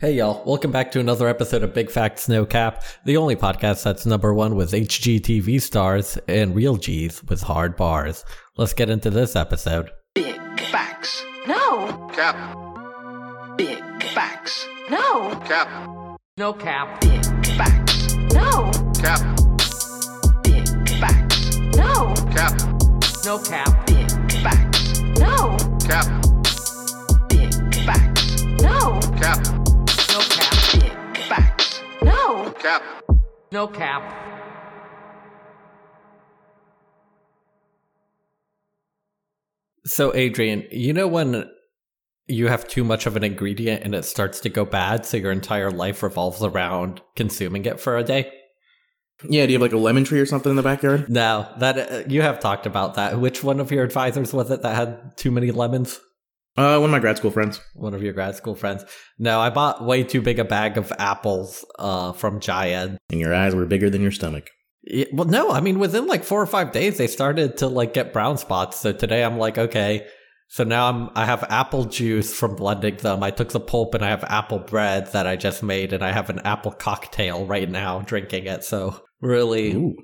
Hey y'all, welcome back to another episode of Big Facts No Cap, the only podcast that's number one with HGTV stars and real G's with hard bars. Let's get into this episode. Big facts. No, Cap. Big facts. no, Cap. No cap. Big facts. no, Cap. Big facts. no, Cap. No cap. Big facts. no, Cap. Cap. No cap. So, Adrian, you know when you have too much of an ingredient and it starts to go bad, so your entire life revolves around consuming it for a day? Yeah, do you have like a lemon tree or something in the backyard? No, that uh, you have talked about that. Which one of your advisors was it that had too many lemons? Uh, one of my grad school friends. One of your grad school friends. No, I bought way too big a bag of apples uh, from Giant. And your eyes were bigger than your stomach. Yeah, well, no, I mean within like four or five days they started to like get brown spots. So today I'm like, okay, so now I'm I have apple juice from blending them. I took the pulp and I have apple bread that I just made, and I have an apple cocktail right now drinking it. So really, Ooh.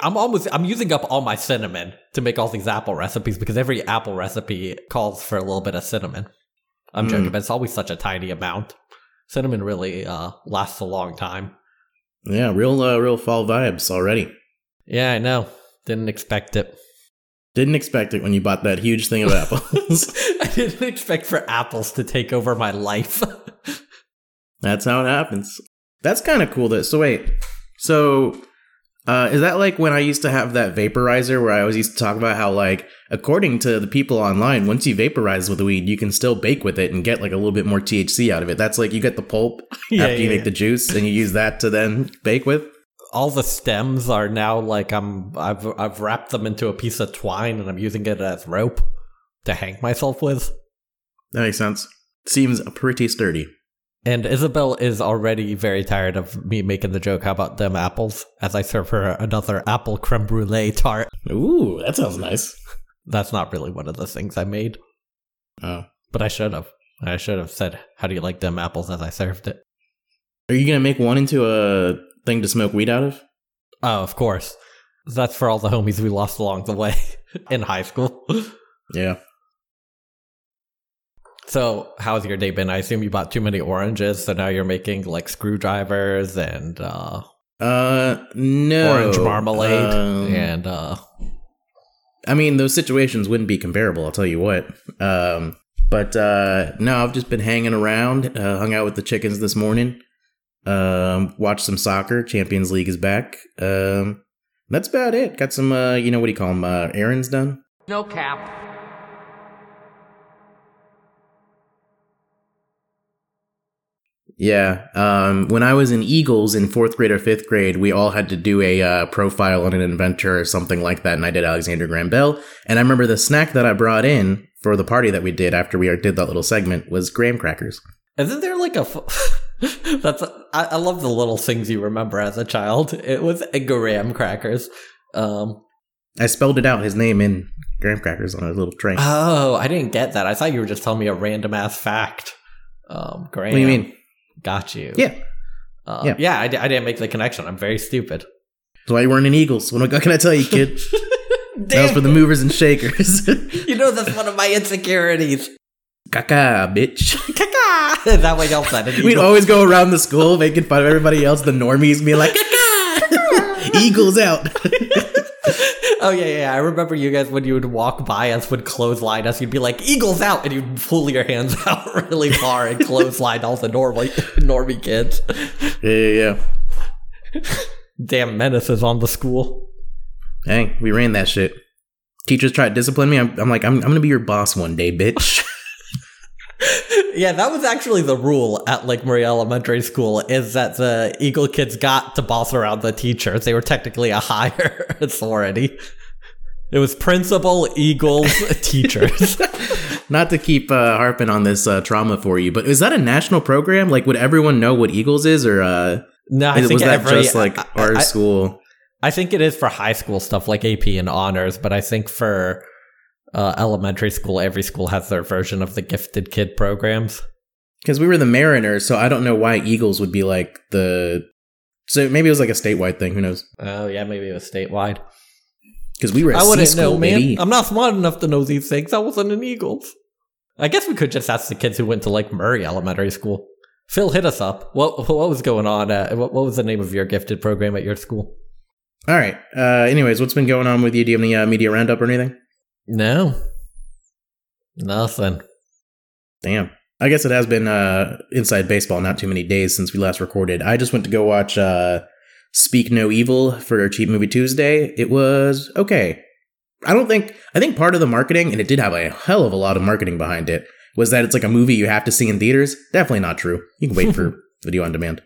I'm almost I'm using up all my cinnamon to make all these apple recipes because every apple recipe calls for a little bit of cinnamon. I'm Mm. joking, but it's always such a tiny amount. Cinnamon really uh, lasts a long time. Yeah, real, uh, real fall vibes already. Yeah, I know. Didn't expect it. Didn't expect it when you bought that huge thing of apples. I didn't expect for apples to take over my life. That's how it happens. That's kind of cool. That so wait, so uh, is that like when I used to have that vaporizer where I always used to talk about how like according to the people online, once you vaporize with the weed, you can still bake with it and get like a little bit more THC out of it. That's like you get the pulp Yeah, after you yeah, make the juice and you use that to then bake with. All the stems are now like I'm I've I've wrapped them into a piece of twine and I'm using it as rope to hang myself with. That makes sense. Seems pretty sturdy. And Isabel is already very tired of me making the joke how about them apples as I serve her another apple creme brulee tart. Ooh, that sounds nice. That's not really one of the things I made, Oh. but I should have. I should have said, "How do you like them apples?" as I served it. Are you gonna make one into a thing to smoke weed out of? Oh, of course. That's for all the homies we lost along the way in high school. Yeah. So, how's your day been? I assume you bought too many oranges, so now you're making like screwdrivers and uh, Uh, no. orange marmalade. Um, and uh, I mean, those situations wouldn't be comparable. I'll tell you what. Um, but uh, no, I've just been hanging around. Uh, hung out with the chickens this morning. Um, watch some soccer. Champions League is back. Um, that's about it. Got some. Uh, you know what do you call them? Uh, errands done. No cap. Yeah. Um, when I was in Eagles in fourth grade or fifth grade, we all had to do a uh, profile on an inventor or something like that, and I did Alexander Graham Bell. And I remember the snack that I brought in for the party that we did after we did that little segment was graham crackers. isn't there like a? F- That's I, I love the little things you remember as a child. It was a graham crackers. Um, I spelled it out his name in graham crackers on a little tray. oh, I didn't get that. I thought you were just telling me a random ass fact. Um, graham. what do you mean? Got you. Yeah. Um, Yeah. yeah. I, I didn't make the connection. I'm very stupid. That's why you weren't in Eagles. What what can I tell you, kid? that was for the movers and shakers. you know that's one of my insecurities. Caca, bitch. That what y'all said? We'd always go around the school making fun of everybody else, the normies, being like, Eagles out. oh yeah, yeah. I remember you guys when you would walk by us would clothesline us. You'd be like "Eagles out," and you'd pull your hands out really far and clothesline all the normal normie kids. yeah, yeah, yeah. Damn menaces on the school. Hey, we ran that shit. Teachers tried to discipline me. I'm, I'm like, I'm, I'm gonna be your boss one day, bitch. Yeah, that was actually the rule at Lake Maria Elementary School is that the Eagle kids got to boss around the teachers. They were technically a higher authority. It was principal, Eagles, teachers. Not to keep uh, harping on this uh, trauma for you, but is that a national program? Like, would everyone know what Eagles is, or uh, No, I is- think was that every, just like I- our I- school? I think it is for high school stuff like AP and honors, but I think for uh, elementary school, every school has their version of the gifted kid programs. Because we were the Mariners, so I don't know why Eagles would be like the. So maybe it was like a statewide thing. Who knows? Oh yeah, maybe it was statewide. Because we were. I I wouldn't school, know, man. baby. I'm not smart enough to know these things. I wasn't an Eagles. I guess we could just ask the kids who went to like Murray Elementary School. Phil, hit us up. What what was going on? At, what what was the name of your gifted program at your school? All right. Uh, anyways, what's been going on with you? Do you have any uh, media roundup or anything? No, nothing. Damn. I guess it has been uh, inside baseball. Not too many days since we last recorded. I just went to go watch uh, Speak No Evil for Cheap Movie Tuesday. It was okay. I don't think. I think part of the marketing, and it did have a hell of a lot of marketing behind it, was that it's like a movie you have to see in theaters. Definitely not true. You can wait for video on demand.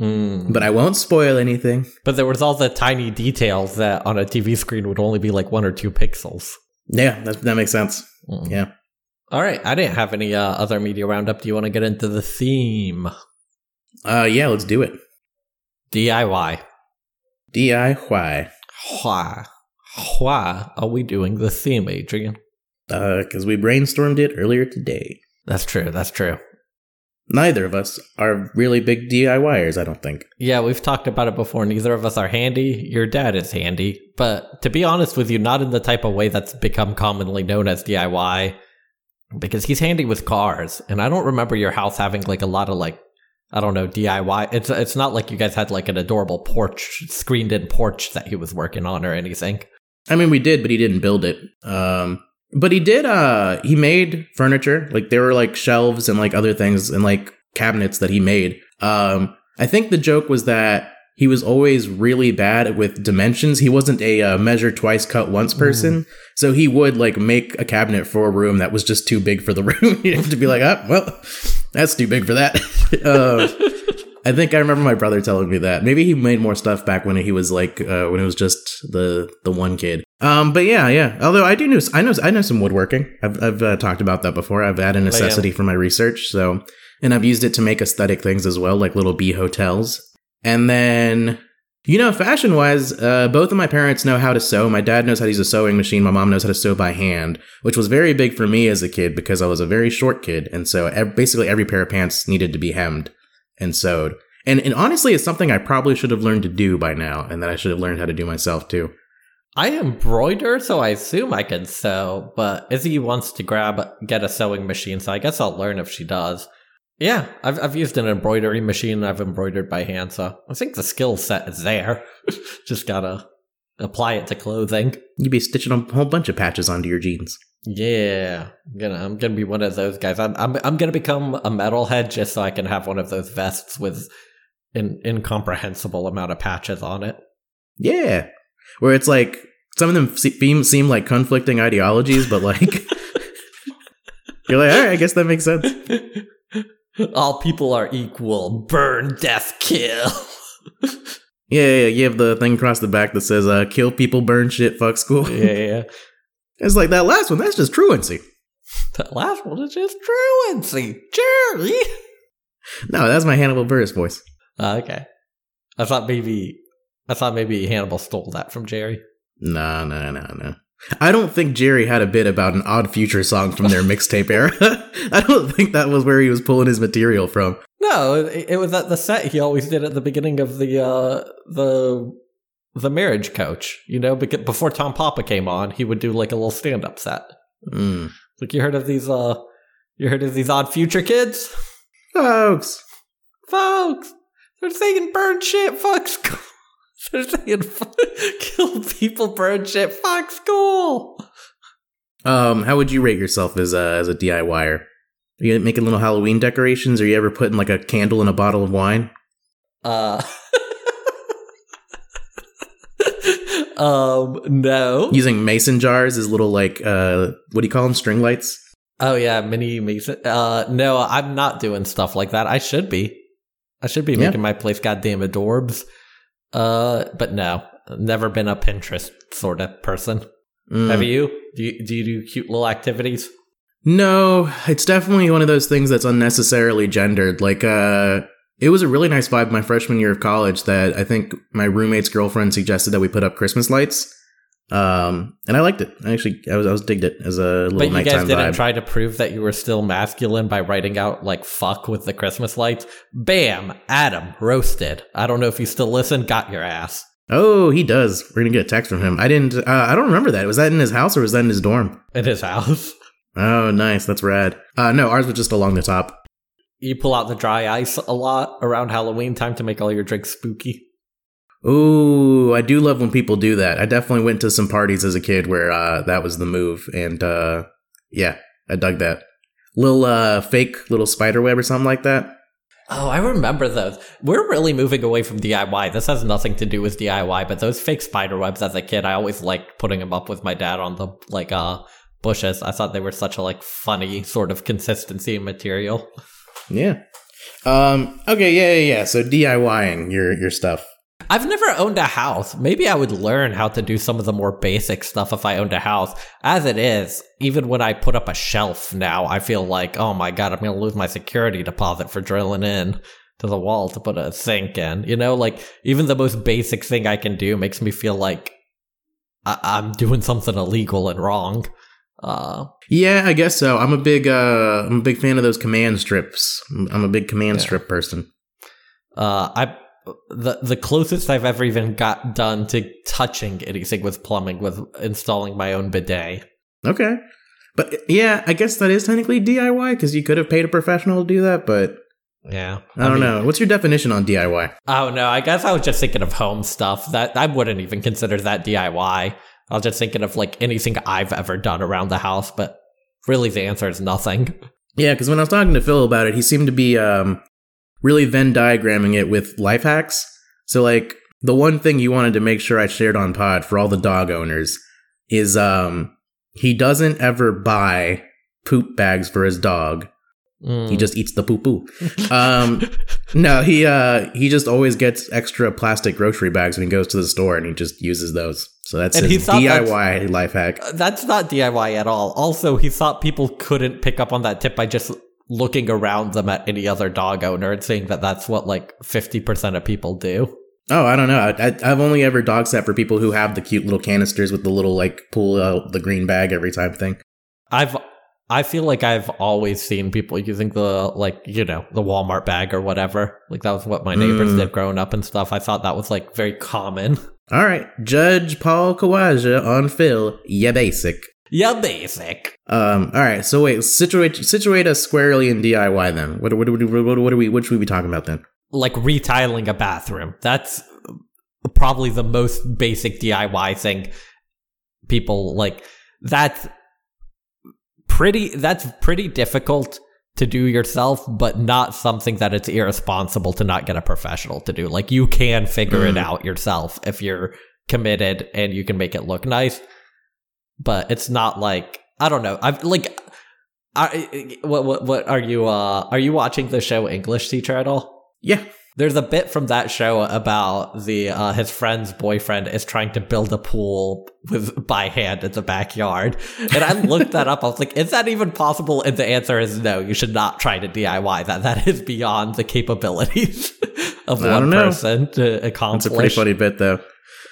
Mm. But I won't spoil anything. But there was all the tiny details that on a TV screen would only be like one or two pixels. Yeah, that, that makes sense. Mm. Yeah. All right, I didn't have any uh, other media roundup. Do you want to get into the theme? Uh, yeah, let's do it. DIY. DIY. Why? Why are we doing the theme, Adrian? Uh, because we brainstormed it earlier today. That's true. That's true. Neither of us are really big DIYers, I don't think. Yeah, we've talked about it before. Neither of us are handy. Your dad is handy. But to be honest with you, not in the type of way that's become commonly known as DIY, because he's handy with cars. And I don't remember your house having like a lot of like, I don't know, DIY. It's, it's not like you guys had like an adorable porch, screened in porch that he was working on or anything. I mean, we did, but he didn't build it. Um, but he did. Uh, he made furniture. Like there were like shelves and like other things and like cabinets that he made. Um, I think the joke was that he was always really bad with dimensions. He wasn't a uh, measure twice, cut once person. So he would like make a cabinet for a room that was just too big for the room. you have to be like, ah, well, that's too big for that. uh, I think I remember my brother telling me that. Maybe he made more stuff back when he was like uh, when it was just the the one kid. Um, but yeah, yeah. Although I do know, I know, I know some woodworking. I've I've uh, talked about that before. I've had a necessity for my research. So, and I've used it to make aesthetic things as well, like little bee hotels. And then, you know, fashion wise, uh, both of my parents know how to sew. My dad knows how to use a sewing machine. My mom knows how to sew by hand, which was very big for me as a kid because I was a very short kid, and so ev- basically every pair of pants needed to be hemmed and sewed. And, and honestly, it's something I probably should have learned to do by now, and that I should have learned how to do myself too. I embroider, so I assume I can sew, but Izzy wants to grab get a sewing machine, so I guess I'll learn if she does. Yeah, I've I've used an embroidery machine. I've embroidered by hand, so I think the skill set is there. Just gotta apply it to clothing. You'd be stitching a whole bunch of patches onto your jeans. Yeah, I'm gonna I'm gonna be one of those guys. I'm I'm I'm gonna become a metalhead just so I can have one of those vests with an incomprehensible amount of patches on it. Yeah, where it's like some of them seem seem like conflicting ideologies, but like you're like, all right, I guess that makes sense. All people are equal. Burn, death, kill. Yeah, yeah, you have the thing across the back that says uh, "kill people, burn shit, fuck school." Yeah, yeah. It's like that last one. That's just truancy. That last one is just truancy. Jerry. No, that's my Hannibal Buress voice. Uh, okay. I thought maybe I thought maybe Hannibal stole that from Jerry. No, no, no, no. I don't think Jerry had a bit about an Odd Future song from their mixtape era. I don't think that was where he was pulling his material from. No, it, it was at the set he always did at the beginning of the uh the the marriage coach. You know, because before Tom Papa came on, he would do like a little stand up set. Mm. Like you heard of these uh you heard of these odd future kids? Folks, Folks, they're saying burn shit, fuck school. They're saying kill people, burn shit, fuck school. um, how would you rate yourself as a as a DIYer? Are you making little Halloween decorations? Are you ever putting like a candle in a bottle of wine? Uh Um no. Using mason jars as little like uh, what do you call them? String lights. Oh yeah, mini mason. Uh, no, I'm not doing stuff like that. I should be. I should be Yeah. making my place goddamn adorbs. Uh, but no, never been a Pinterest sort of person. Mm. Have you? Do you do you do cute little activities? No, it's definitely one of those things that's unnecessarily gendered. Like, uh, it was a really nice vibe my freshman year of college that I think my roommate's girlfriend suggested that we put up Christmas lights. Um, and I liked it. I actually, I was, I was digged it as a little But you guys didn't vibe. try to prove that you were still masculine by writing out like fuck with the Christmas lights. Bam! Adam, roasted. I don't know if you still listen, got your ass. oh, he does. We're gonna get a text from him. I didn't. Uh, I don't remember that. Was that in his house or was that in his dorm? In his house. Oh, nice. That's rad. Uh, no, ours was just along the top. You pull out the dry ice a lot around Halloween time to make all your drinks spooky. Ooh, I do love when people do that. I definitely went to some parties as a kid where uh, that was the move, and uh, yeah, I dug that. Little uh, fake little spider web or something like that. Oh, I remember those. We're really moving away from DIY. This has nothing to do with DIY, but those fake spider webs as a kid, I always liked putting them up with my dad on the like uh bushes. I thought they were such a like funny sort of consistency and material. Yeah. Um. Okay. Yeah. Yeah. Yeah. So DIYing your your stuff. I've never owned a house. Maybe I would learn how to do some of the more basic stuff if I owned a house. As it is, even when I put up a shelf now, I feel like, oh my god, I'm to lose my security deposit for drilling in to the wall to put a sink in. You know, like even the most basic thing I can do makes me feel like I- I'm doing something illegal and wrong. Uh, Yeah, I guess so. I'm a big uh, I'm a big fan of those command strips. I'm- a big command Yeah. strip person. uh, I the the closest I've ever even got done to touching anything with plumbing was installing my own bidet. Okay. But yeah, I guess that is technically DIY because you could have paid a professional to do that, but Yeah, I don't mean, know. What's your definition on DIY? Oh no, I guess I was just thinking of home stuff. That I wouldn't even consider that DIY. I was just thinking of like anything I've ever done around the house, but really the answer is nothing. Yeah, because when I was talking to Phil about it, he seemed to be um, really Venn diagramming it with life hacks. So, like, the one thing you wanted to make sure I shared on pod for all the dog owners is um, he doesn't ever buy poop bags for his dog. Mm. He just eats the poo poo. Um, no, he uh, he just always gets extra plastic grocery bags when he goes to the store, and he just uses those. So that's And he thought DIY life hack. That's not DIY at all. Also, he thought people couldn't pick up on that tip by just looking around them at any other dog owner and saying that that's what like 50% of people do. Oh, I don't know. I, I, I've only ever dog sat for people who have the cute little canisters with the little like pull out the green bag every time thing. I've I feel like I've always seen people using the like, you know, the Walmart bag or whatever. Like that was what my neighbors Mm. did growing up and stuff. I thought that was like very common. All right, Judge Paul Kawaja on Phil. Yeah, basic. Yeah, basic. Um. All right. So wait, situate situate us squarely in DIY then. What what what, what, what are we? What should we be talking about then? Like retiling a bathroom. That's probably the most basic DIY thing people like that's pretty that's pretty difficult to do yourself but not something that it's irresponsible to not get a professional to do like you can figure it Mm. out yourself if you're committed and you can make it look nice but it's not like i don't know i've like I, what what what are you uh are you watching the show english teacher at all Yeah. There's a bit from that show about the uh, his friend's boyfriend is trying to build a pool with by hand in the backyard, and I looked that up. I was like, "Is that even possible?" And the answer is no. You should not try to DIY that. That is beyond the capabilities of I one person to That's accomplish. a pretty funny bit though.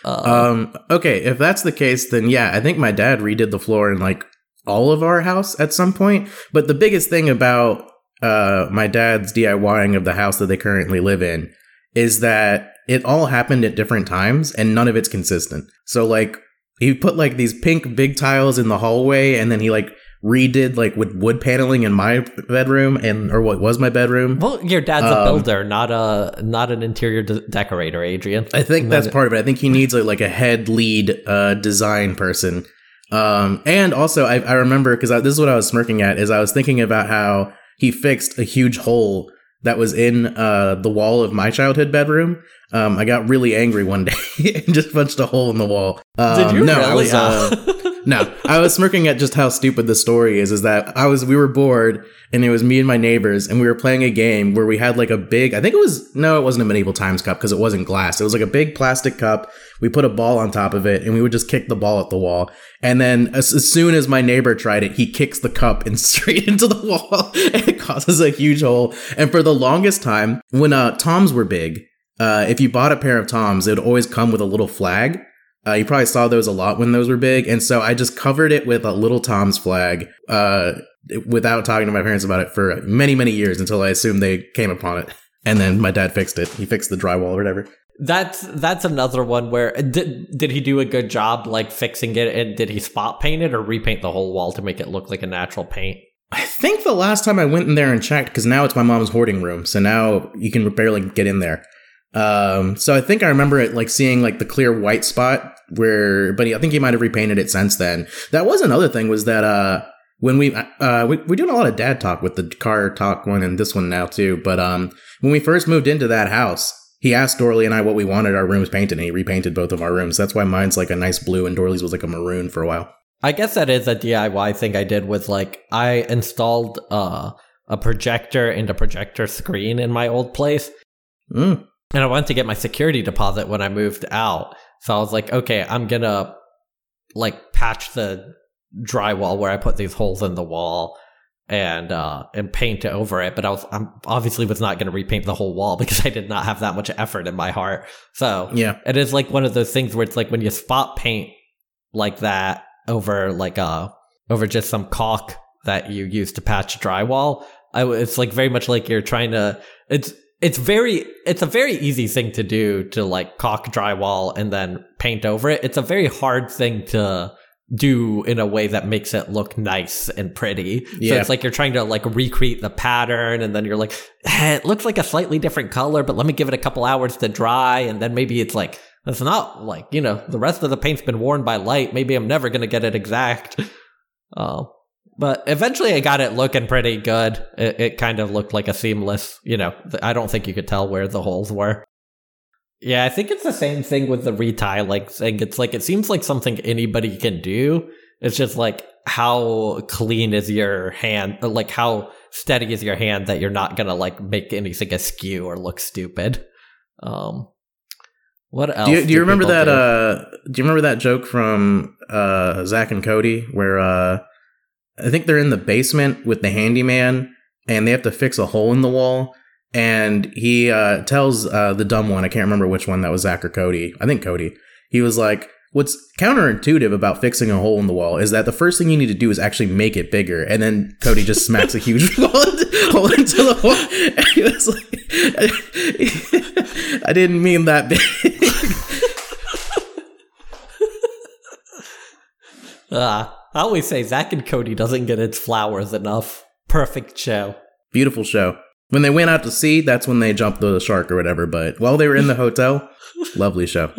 Um. Okay, if that's the case, then yeah, I think my dad redid the floor in like all of our house at some point. But the biggest thing about uh my dad's DIYing of the house that they currently live in is that it all happened at different times and none of it's consistent. So like he put like these pink big tiles in the hallway and then he like redid like with wood paneling in my bedroom and or what was my bedroom. well, your dad's a um, builder, not a not an interior de- decorator, Adrian. I think And that's part of it. I think he needs a, like a head lead uh, design person. Um, and also, I, I remember because this is what I was smirking at is I was thinking about how he fixed a huge hole that was in uh, the wall of my childhood bedroom. Um, I got really angry one day and just punched a hole in the wall. Um, Did you no, really? I was, uh, no, I was smirking at just how stupid the story is. Is that I was we were bored and it was me and my neighbors and we were playing a game where we had like a big I think it was no it wasn't a medieval times cup because it wasn't glass. It was like a big plastic cup. We put a ball on top of it and we would just kick the ball at the wall. And then as, as soon as my neighbor tried it, he kicks the cup and straight into the wall and it causes a huge hole. And for the longest time, when uh Toms were big, uh, if you bought a pair of Toms, it would always come with a little flag Uh, you probably saw those a lot when those were big, and so I just covered it with a little Tom's flag, uh, without talking to my parents about it for many, many years until I assumed they came upon it. And then my dad fixed it. He fixed the drywall or whatever. That's that's another one where did did he do a good job like fixing it and did he spot paint it or repaint the whole wall to make it look like a natural paint? I think the last time I went in there and checked, because now it's my mom's hoarding room, so now you can barely get in there. Um, so I think I remember it like seeing like the clear white spot where, but he, I think he might have repainted it since then. That was another thing was that uh when we uh we, we're doing a lot of dad talk with the car talk one and this one now too. But um when we first moved into that house, he asked Dorley and I what we wanted our rooms painted, and he repainted both of our rooms. That's why mine's like a nice blue and Dorley's was like a maroon for a while. I guess that is a DIY thing I did with like I installed uh, a projector and a projector screen in my old place. Mm. And I wanted to get my security deposit when I moved out. So I was like, okay, I'm gonna like patch the drywall where I put these holes in the wall and uh and paint over it. But I was I'm obviously was not gonna repaint the whole wall because I did not have that much effort in my heart. So Yeah. it is like one of those things where it's like when you spot paint like that over like uh over just some caulk that you use to patch drywall. I, it's like very much like you're trying to. It's it's very it's a very easy thing to do to like caulk drywall and then paint over it. It's a very hard thing to do in a way that makes it look nice and pretty. So Yeah. it's like you're trying to like recreate the pattern and then you're like, eh, it looks like a slightly different color, but let me give it a couple hours to dry and then maybe it's like it's not like, you know, the rest of the paint's been worn by light. Maybe I'm never going to get it exact. Uh, but eventually I got it looking pretty good. It, it kind of looked like a seamless, you know, I don't think you could tell where the holes were. Yeah, I think it's the same thing with the retile like thing. It's like it seems like something anybody can do. It's just like how clean is your hand, like how steady is your hand that you're not gonna like make anything askew or look stupid. Um, what else? Do you, do you remember that? do? Uh, do you remember that joke from uh, Zack and Cody where uh, I think they're in the basement with the handyman and they have to fix a hole in the wall, and he uh, tells uh, the dumb one, I can't remember which one that was Zack or Cody. I think Cody. He was like, "What's counterintuitive about fixing a hole in the wall is that the first thing you need to do is actually make it bigger." And then Cody just smacks a huge hole into the wall. And he was like, "I didn't mean that big." Uh, I always say Zack and Cody doesn't get its flowers enough. Perfect show. Beautiful show. When they went out to sea, that's when they jumped the shark or whatever. But while they were in the hotel, lovely show.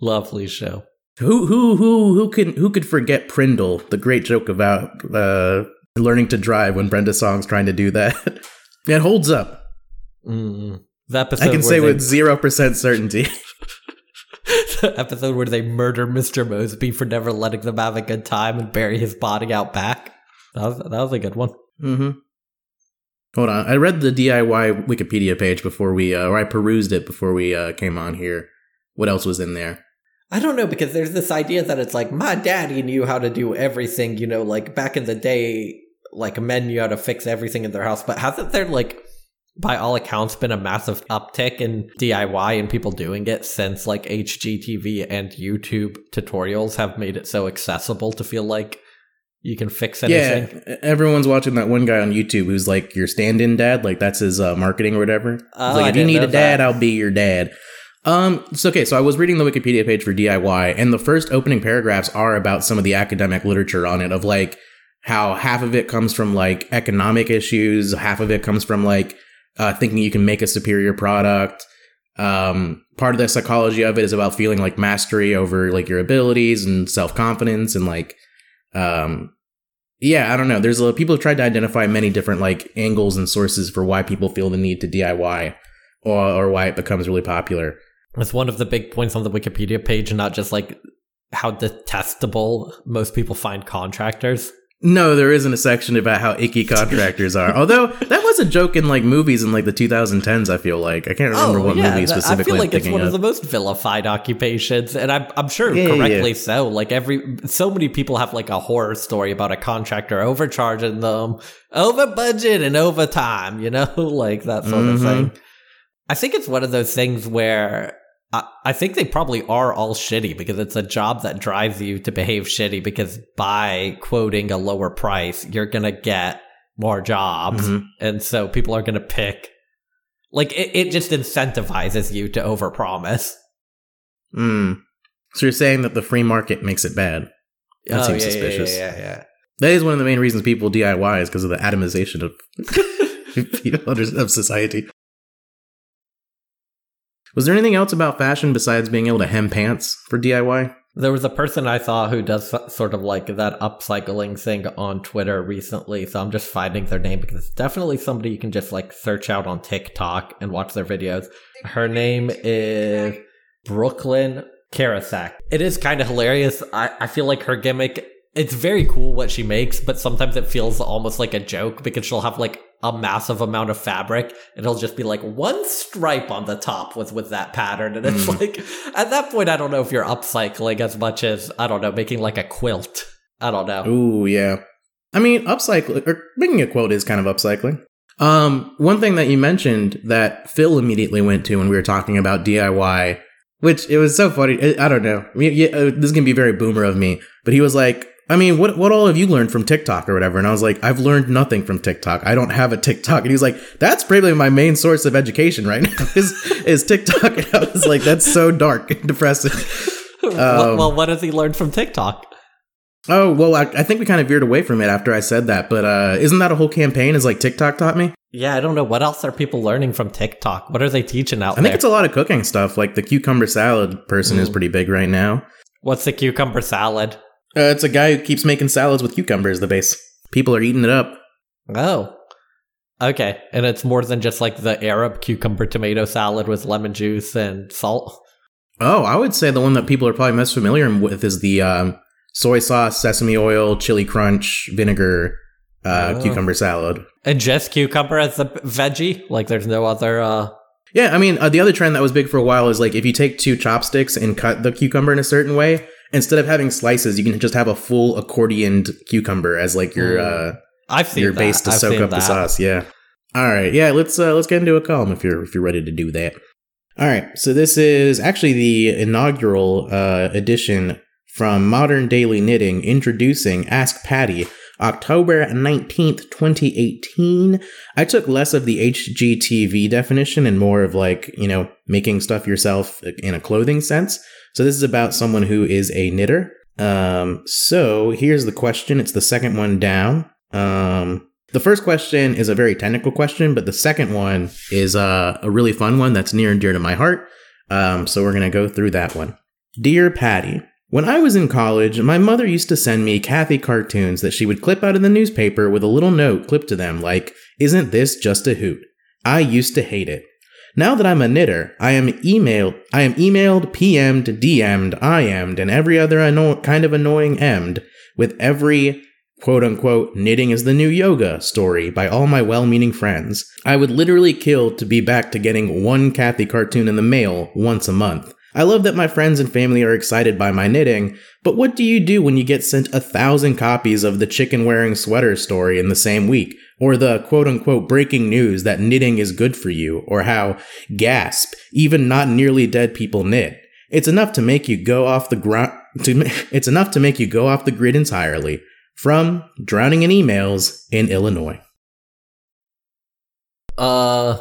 Lovely show. Who who who who can who could forget Prindle, the great joke about uh, learning to drive when Brenda Song's trying to do that? it holds up. Mm. The episode I can say they, with zero percent certainty. episode where they murder Mr. Moseby for never letting them have a good time and bury his body out back. That was that was a good one. mm-hmm. Hold on, I read the DIY Wikipedia page before we, uh, or I perused it before we uh, came on here. What else was in there? I don't know because there's this idea that it's like my daddy knew how to do everything, you know, like back in the day, like men knew how to fix everything in their house. But hasn't there like, by all accounts, been a massive uptick in DIY and people doing it since like HGTV and YouTube tutorials have made it so accessible to feel like you can fix anything? Yeah, everyone's watching that one guy on YouTube who's like your stand-in dad, like that's his uh, marketing or whatever. Oh, like, if you need a dad, that. I'll be your dad. Um, so okay, so I was reading the Wikipedia page for DIY, and the first opening paragraphs are about some of the academic literature on it, of like how half of it comes from like economic issues, half of it comes from like uh, thinking you can make a superior product. Um, part of the psychology of it is about feeling like mastery over like your abilities and self confidence and like um yeah, I don't know. There's a, lot of people have tried to identify many different like angles and sources for why people feel the need to DIY or, or why it becomes really popular. It's one of the big points on the Wikipedia page, and not just like how detestable most people find contractors. No, there isn't a section about how icky contractors are. Although that was a joke in like movies in like the 2010s. I feel like I can't remember what movie Oh, specifically. I feel like am it's one of of. the most vilified occupations, and I'm I'm sure Yeah, yeah, correctly yeah. so. Like every so many people have like a horror story about a contractor overcharging them, over budget and over time. You know, like that sort of Mhm. thing. I think it's one of those things where I, I think they probably are all shitty because it's a job that drives you to behave shitty because by quoting a lower price, you're going to get more jobs. Mhm. And so people are going to pick, like, it, it just incentivizes you to overpromise. Mm. So you're saying that the free market makes it bad? That Oh, seems yeah, suspicious. Yeah, yeah, yeah. That is one of the main reasons people DIY is because of the atomization of of society. Was there anything else about fashion besides being able to hem pants for DIY? There was a person I saw who does sort of like that upcycling thing on Twitter recently, so I'm just finding their name because it's definitely somebody you can just like search out on TikTok and watch their videos. Her name is Brooklyn Karasak. It is kind of hilarious. I, I feel like her gimmick, it's very cool what she makes, but sometimes it feels almost like a joke because she'll have like a massive amount of fabric and it'll just be like one stripe on the top with with that pattern and it's like at that point i don't know if you're upcycling as much as i don't know making like a quilt i don't know Ooh, yeah. I mean, upcycling or making a quote is kind of upcycling. Um, one thing that you mentioned that Phil immediately went to when we were talking about DIY, which it was so funny. I I don't know. I mean, yeah, uh, this is gonna be very boomer of me, but he was like, "I mean, what what all have you learned from TikTok or whatever?" And I was like, "I've learned nothing from TikTok. I don't have a TikTok." And he was like, "That's probably my main source of education right now is is TikTok." And I was like, "That's so dark and depressing." well, Um, well what has he learned from tiktok Oh well, I, I think we kind of veered away from it after I said that. But uh, isn't that a whole campaign? Is like TikTok taught me. yeah i don't know what else are people learning from tiktok what are they teaching out I think there it's a lot of cooking stuff. Like the cucumber salad person is Mm. pretty big right now. what's the cucumber salad Uh, it's a guy who keeps making salads with cucumbers. as the base. People are eating it up. oh okay and it's more than just like the arab cucumber tomato salad with lemon juice and salt Oh, I would say the one that people are probably most familiar with is the um, soy sauce, sesame oil, chili crunch, vinegar uh, Oh. cucumber salad. and just cucumber as the veggie like there's no other uh Yeah, I mean, uh, the other trend that was big for a while is like if you take two chopsticks and cut the cucumber in a certain way, instead of having slices, you can just have a full accordioned cucumber as like your Mm. uh, i've seen your that. base to I've soak up the sauce. Yeah. All right. Yeah. Let's uh, let's get into a column if you're if you're ready to do that. All right. So this is actually the inaugural uh, edition from Modern Daily Knitting, introducing Ask Patty. October 19th, 2018. I took less of the HGTV definition and more of like, you know, making stuff yourself in a clothing sense. So this is about someone who is a knitter. Um, so here's the question. It's the second one down. Um, the first question is a very technical question, but the second one is uh, a really fun one that's near and dear to my heart. Um, so we're going to go through that one. Dear Patty, when I was in college, my mother used to send me Cathy cartoons that she would clip out of the newspaper with a little note clipped to them like, Isn't this just a hoot? I used to hate it. Now that I'm a knitter, I am emailed, I am emailed, PM'd, DM'd, IM'd, and every other anno- kind of annoying M'd with every quote unquote knitting is the new yoga story by all my well meaning friends. I would literally kill to be back to getting one Cathy cartoon in the mail once a month. I love that my friends and family are excited by my knitting, but what do you do when you get sent a thousand copies of the chicken wearing sweater story in the same week? Or the quote unquote breaking news that knitting is good for you, or how, gasp, even not nearly dead people knit. It's enough to make you go off the ground. To it's enough to make you go off the grid entirely. From Drowning in Emails in Illinois. uh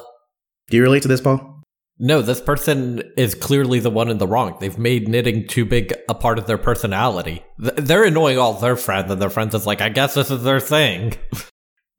Do you relate to this, Paul? No, this person is clearly the one in the wrong. They've made knitting too big a part of their personality. Th- They're annoying all their friends, and their friends is like, I guess this is their thing.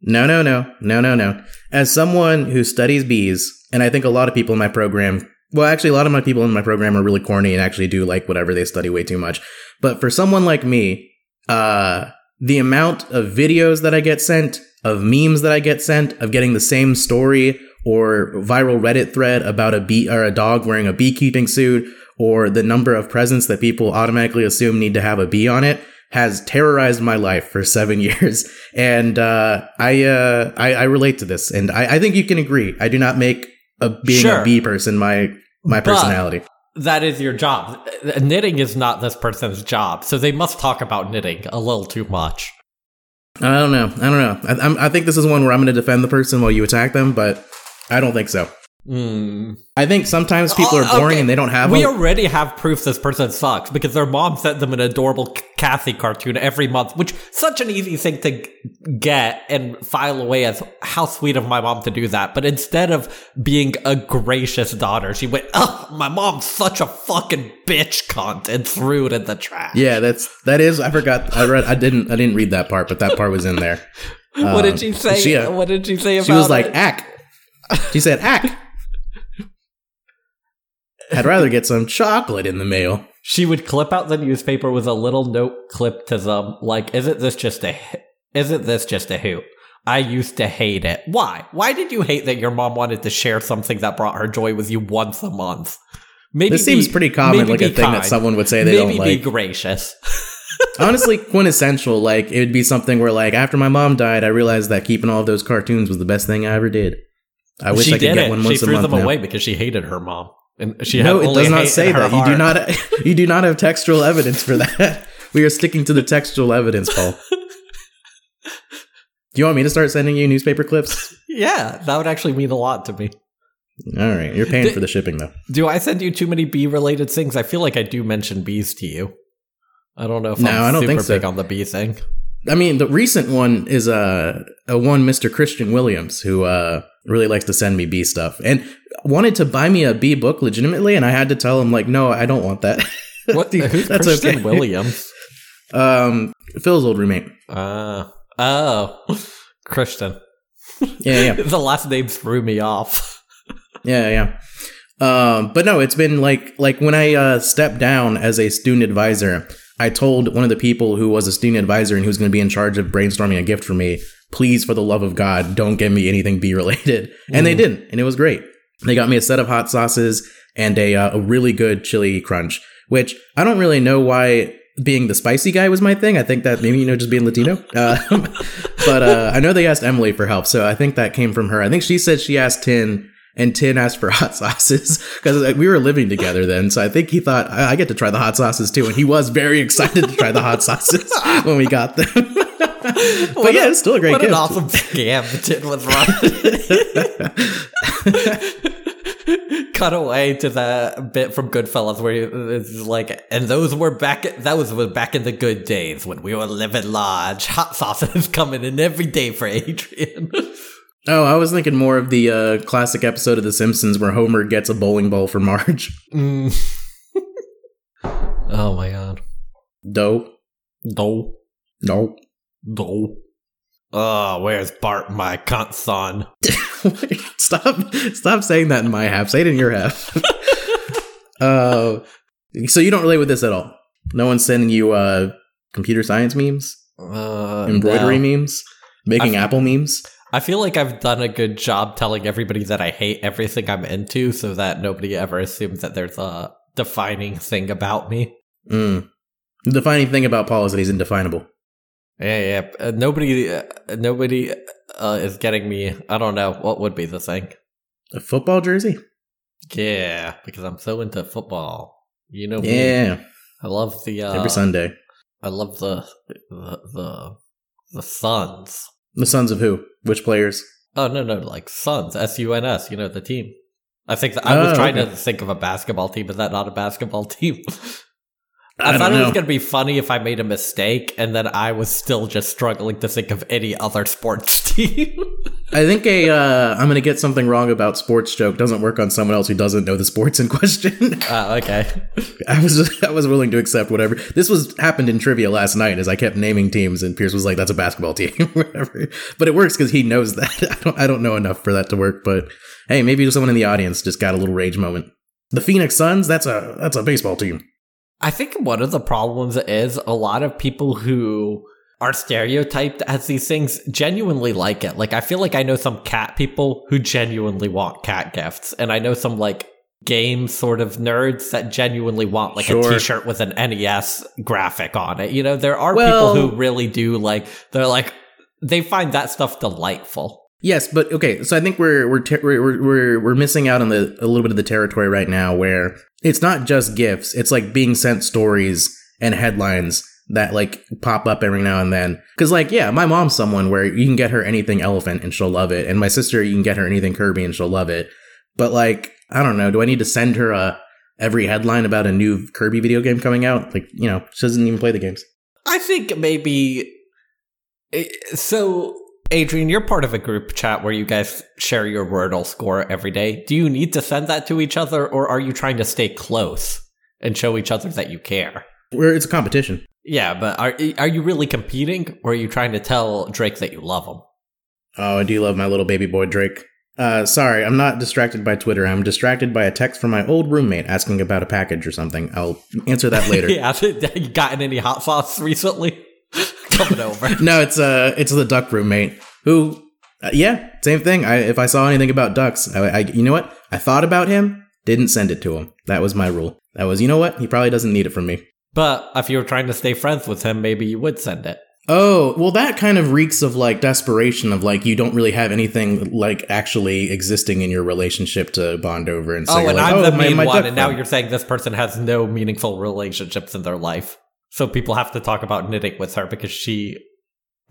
No, no, no, no, no, no. As someone who studies bees, and I think a lot of people in my program, well, actually, a lot of my people in my program are really corny and actually do like whatever they study way too much. But for someone like me, uh, the amount of videos that I get sent, of memes that I get sent, of getting the same story or viral Reddit thread about a bee or a dog wearing a beekeeping suit, or the number of presents that people automatically assume need to have a bee on it, has terrorized my life for seven years, and uh, I, uh, I I relate to this, and I, I think you can agree. I do not make a being Sure. a bee person my my But- personality. That is your job. Knitting is not this person's job, so they must talk about knitting a little too much. I don't know. I don't know. I, I think this is one where I'm going to defend the person while you attack them, but I don't think so. Mm. I think sometimes people Oh, are boring okay. and they don't have. We a- already have proof this person sucks because their mom sent them an adorable Cathy cartoon every month, which such an easy thing to g- get and file away as how sweet of my mom to do that. But instead of being a gracious daughter, she went, "Oh, my mom's such a fucking bitch cunt," and threw it in the trash. yeah, that's that is. I forgot. I read. I didn't. I didn't read that part, but that part was in there. what did Um, she say? she, uh, what did she say about She was like, it? "Ack." She said, "Ack." I'd rather get some chocolate in the mail. She would clip out the newspaper with a little note clipped to them, like, "Isn't this just a? Isn't this just a hoot?" I used to hate it. Why? Why did you hate that your mom wanted to share something that brought her joy with you once a month? Maybe This seems pretty common, like a be thing that someone would say they Maybe don't like. be gracious. Honestly, quintessential. Like it would be something where, like, after my mom died, I realized that keeping all of those cartoons was the best thing I ever did. I wish she I could get it. one She once a threw them now. away because she hated her mom, and she no, it does not say that. You do not. You do not have textual evidence for that. We are sticking to the textual evidence, Paul. Do you want me to start sending you newspaper clips? Yeah, that would actually mean a lot to me. All right, you're paying Did- for the shipping though. Do I send you too many bee related things? I feel like I do mention bees to you. I don't know if No, I'm I don't super think so. big on the bee thing. I mean, the recent one is uh, a one Mr. Christian Williams who uh, really likes to send me bee stuff and wanted to buy me a B book legitimately, and I had to tell him like, no, I don't want that. What? Dude, who's that's Christian okay. Williams? Um, Phil's old roommate. Uh, oh, Christian. Yeah, yeah. The last name threw me off. Yeah, yeah. Um, but no, it's been like like when I uh, stepped down as a student advisor, I told one of the people who was a student advisor and who's going to be in charge of brainstorming a gift for me, please, for the love of God, don't give me anything B related. And they didn't, and it was great. They got me a set of hot sauces and a uh, a really good chili crunch, which I don't really know why. Being the spicy guy was my thing. I think that maybe you know just being Latino. Uh, but uh, I know they asked Emily for help, so I think that came from her. I think she said she asked Tin, and Tin asked for hot sauces because like, we were living together then. So I think he thought I, I get to try the hot sauces too, and he was very excited to try the hot sauces when we got them. but yeah, it's still a great what gift. an awesome scam Tin was running. Cut away to the bit from Goodfellas where it's like, and those were back. That was back in the good days when we were living large. Hot sauces coming in every day for Adrian. Oh, I was thinking more of the uh, classic episode of The Simpsons where Homer gets a bowling ball for Marge. Mm. oh my god. Doe. No. No. No. Oh, where's Bart, my cunt son? stop stop saying that in my half. Say it in your half. uh, so you don't relate with this at all. No one's sending you uh, computer science memes, Uh, embroidery no. memes, making I've- Apple memes. I feel like I've done a good job telling everybody that I hate everything I'm into so that nobody ever assumes that there's a defining thing about me. Mm. The defining thing about Paul is that he's indefinable. Yeah, yeah. Uh, nobody, uh, nobody uh, is getting me. I don't know what would be the thing. A football jersey? Yeah, because I'm so into football. You know me. Yeah, I love the. Uh, every Sunday. I love the the the, the Suns. The sons of who? Which players? Oh no, no, like Suns, S U N S. You know the team. I think I was Oh, trying okay. to think of a basketball team. Is that not a basketball team? I I, thought it was going to be funny if I made a mistake, and then I was still just struggling to think of any other sports team. I think a uh, I'm gonna get something wrong about sports joke doesn't work on someone else who doesn't know the sports in question. oh, okay. I was I was willing to accept whatever. This was happened in trivia last night as I kept naming teams and Pierce was like, "That's a basketball team," whatever. But it works because he knows that. I don't I don't know enough for that to work. But hey, maybe someone in the audience just got a little rage moment. The Phoenix Suns. That's a that's a baseball team. I think one of the problems is a lot of people who are stereotyped as these things genuinely like it. Like I feel like I know some cat people who genuinely want cat gifts, and I know some like game sort of nerds that genuinely want like Sure. a t-shirt with an NES graphic on it. You know, there are Well- people who really do like they're like they find that stuff delightful. Yes, but okay. So I think we're we're ter- we're we're we're missing out on the a little bit of the territory right now where it's not just gifts. It's like being sent stories and headlines that like pop up every now and then. Because like yeah, my mom's someone where you can get her anything elephant and she'll love it, and my sister you can get her anything Kirby and she'll love it. But like, I don't know. Do I need to send her a every headline about a new Kirby video game coming out? Like, you know, she doesn't even play the games. I think maybe. eh, So, Adrian, you're part of a group chat where you guys share your Wordle score every day. Do you need to send that to each other, or are you trying to stay close and show each other that you care? Where it's a competition. Yeah, but are are you really competing, or are you trying to tell Drake that you love him? Oh, I do love my little baby boy Drake. Uh, sorry, I'm not distracted by Twitter. I'm distracted by a text from my old roommate asking about a package or something. I'll answer that later. yeah, you gotten any hot sauce recently? Coming over. No, it's uh, it's the duck roommate who, uh, yeah, same thing. I if I saw anything about ducks, I, I, you know what? I thought about him, didn't send it to him. That was my rule. That was, you know what? He probably doesn't need it from me. But if you were trying to stay friends with him, maybe you would send it. Oh, well, that kind of reeks of like desperation of like you don't really have anything like actually existing in your relationship to bond over and say, oh, and like, I'm the my- my one, duck and now friend." you're saying this person has no meaningful relationships in their life. So people have to talk about knitting with her because she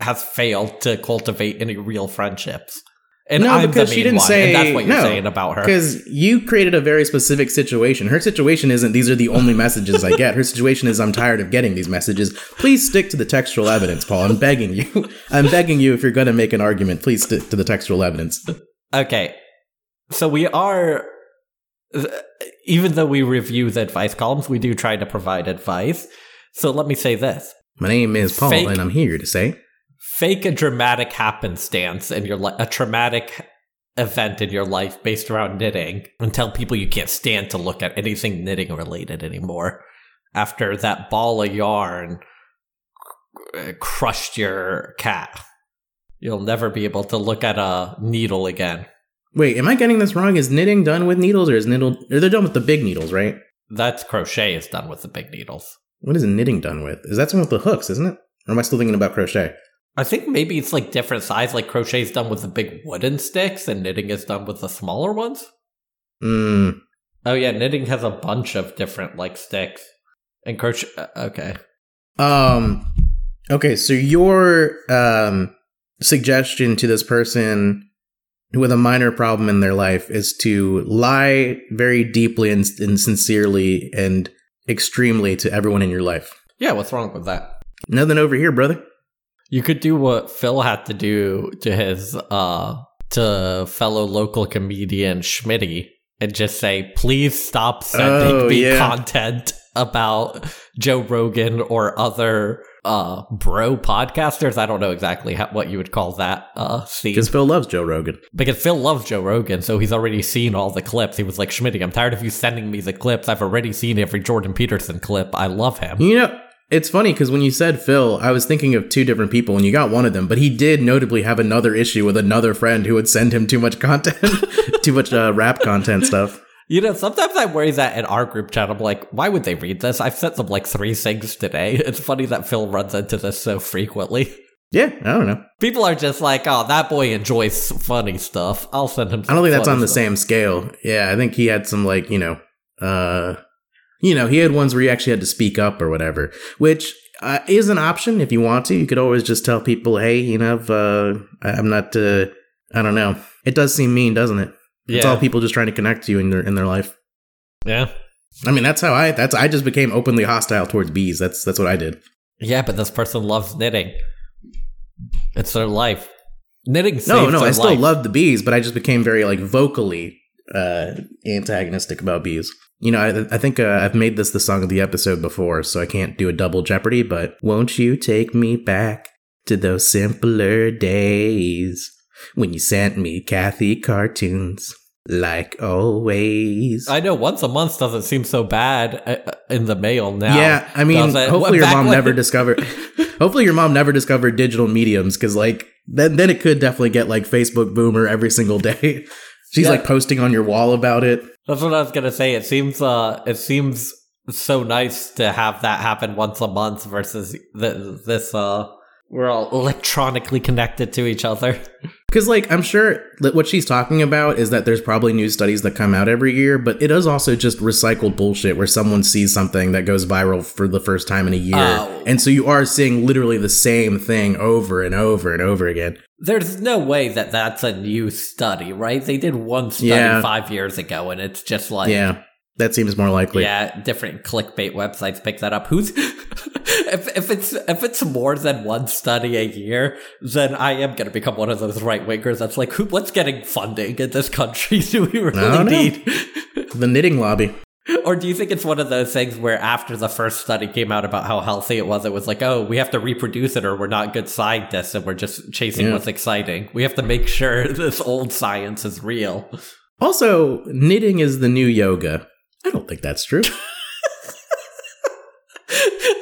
has failed to cultivate any real friendships. And No, I'm because she didn't one, say- that's what you're no, saying about her. Because you created a very specific situation. Her situation isn't these are the only messages I get. Her situation is I'm tired of getting these messages. Please stick to the textual evidence, Paul. I'm begging you. I'm begging you if you're going to make an argument, please stick to the textual evidence. Okay, so we are, even though we review the advice columns, we do try to provide advice. So let me say this: My name is Paul, Fake- and I'm here to say fake a dramatic happenstance in your life, a traumatic event in your life based around knitting, and tell people you can't stand to look at anything knitting related anymore. After that ball of yarn crushed your cat, you'll never be able to look at a needle again. Wait, am I getting this wrong? Is knitting done with needles, or is needle? Or they're done with the big needles, right? That's crochet is done with the big needles. What is knitting done with? Is that something with the hooks, isn't it? Or am I still thinking about crochet? I think maybe it's like different size. Like crochet is done with the big wooden sticks, and knitting is done with the smaller ones. Hmm. Oh yeah, knitting has a bunch of different like sticks. And crochet. uh, Okay. Um. Okay, so your um suggestion to this person with a minor problem in their life is to lie very deeply and, and sincerely and extremely to everyone in your life. Yeah, what's wrong with that? Nothing over here, brother. You could do what Phil had to do to his uh to fellow local comedian Schmitty and just say, please stop sending Oh, me yeah. content about Joe Rogan or other uh bro podcasters. I don't know exactly how, what you would call that uh scene. Because Phil loves Joe Rogan. Because Phil loves Joe Rogan, so he's already seen all the clips. He was like, Schmitty, I'm tired of you sending me the clips. I've already seen every Jordan Peterson clip. I love him. You know, it's funny because when you said Phil, I was thinking of two different people, and you got one of them. But he did notably have another issue with another friend who would send him too much content, too much uh, rap content stuff. You know, sometimes I worry that in our group chat, I'm like, why would they read this? I've sent them like three things today. It's funny that Phil runs into this so frequently. Yeah, I don't know. People are just like, oh, that boy enjoys funny stuff. I'll send him. I don't think that's on the stuff." same scale. Yeah, I think he had some like you know, uh, you know, he had ones where he actually had to speak up or whatever, which uh, is an option if you want to. You could always just tell people, hey, you know, uh, I'm not. Uh, I don't know. It does seem mean, doesn't it? It's Yeah. all people just trying to connect to you in their in their life. Yeah. I mean, that's how I. That's I just became openly hostile towards bees. That's that's what I did. Yeah, but this person loves knitting. It's their life. Knitting No, no, I still life. love the bees, but I just became very like vocally uh antagonistic about bees. You know, I, I think uh, I've made this the song of the episode before, so I can't do a double jeopardy. But won't you take me back to those simpler days when you sent me Cathy cartoons, like always? I know once a month doesn't seem so bad uh, in the mail now. yeah, I mean, hopefully your mom never discovered. hopefully your mom never discovered digital mediums because like then then it could definitely get like Facebook boomer every single day. She's Yeah. like posting on your wall about it. That's what I was gonna say. It seems uh it seems so nice to have that happen once a month versus th- this uh we're all electronically connected to each other. Because like I'm sure that what she's talking about is that there's probably new studies that come out every year, but it is also just recycled bullshit where someone sees something that goes viral for the first time in a year, Oh. and so you are seeing literally the same thing over and over and over again. There's no way that that's a new study, right? They did one study Yeah. five years ago, and it's just like, yeah, that seems more likely. yeah, different clickbait websites pick that up. Who's if if it's if it's more than one study a year, then I am going to become one of those right wingers. That's like, who, what's getting funding in this country? Do we really need? The knitting lobby. Or do you think it's one of those things where after the first study came out about how healthy it was, it was like, oh, we have to reproduce it or we're not good scientists and we're just chasing Yeah. what's exciting. We have to make sure this old science is real. Also, knitting is the new yoga. I don't think that's true.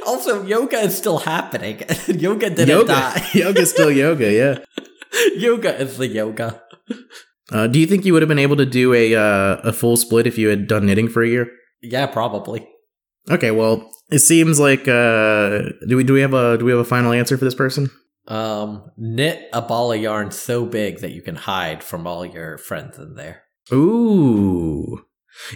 Also, yoga is still happening. yoga didn't yoga, die. yoga's still yoga. Yeah. yoga is the yoga. Uh, do you think you would have been able to do a uh, a full split if you had done knitting for a year? Yeah, probably. Okay, well, it seems like uh, do we do we have a do we have a final answer for this person? Um, knit a ball of yarn so big that you can hide from all your friends in there. Ooh.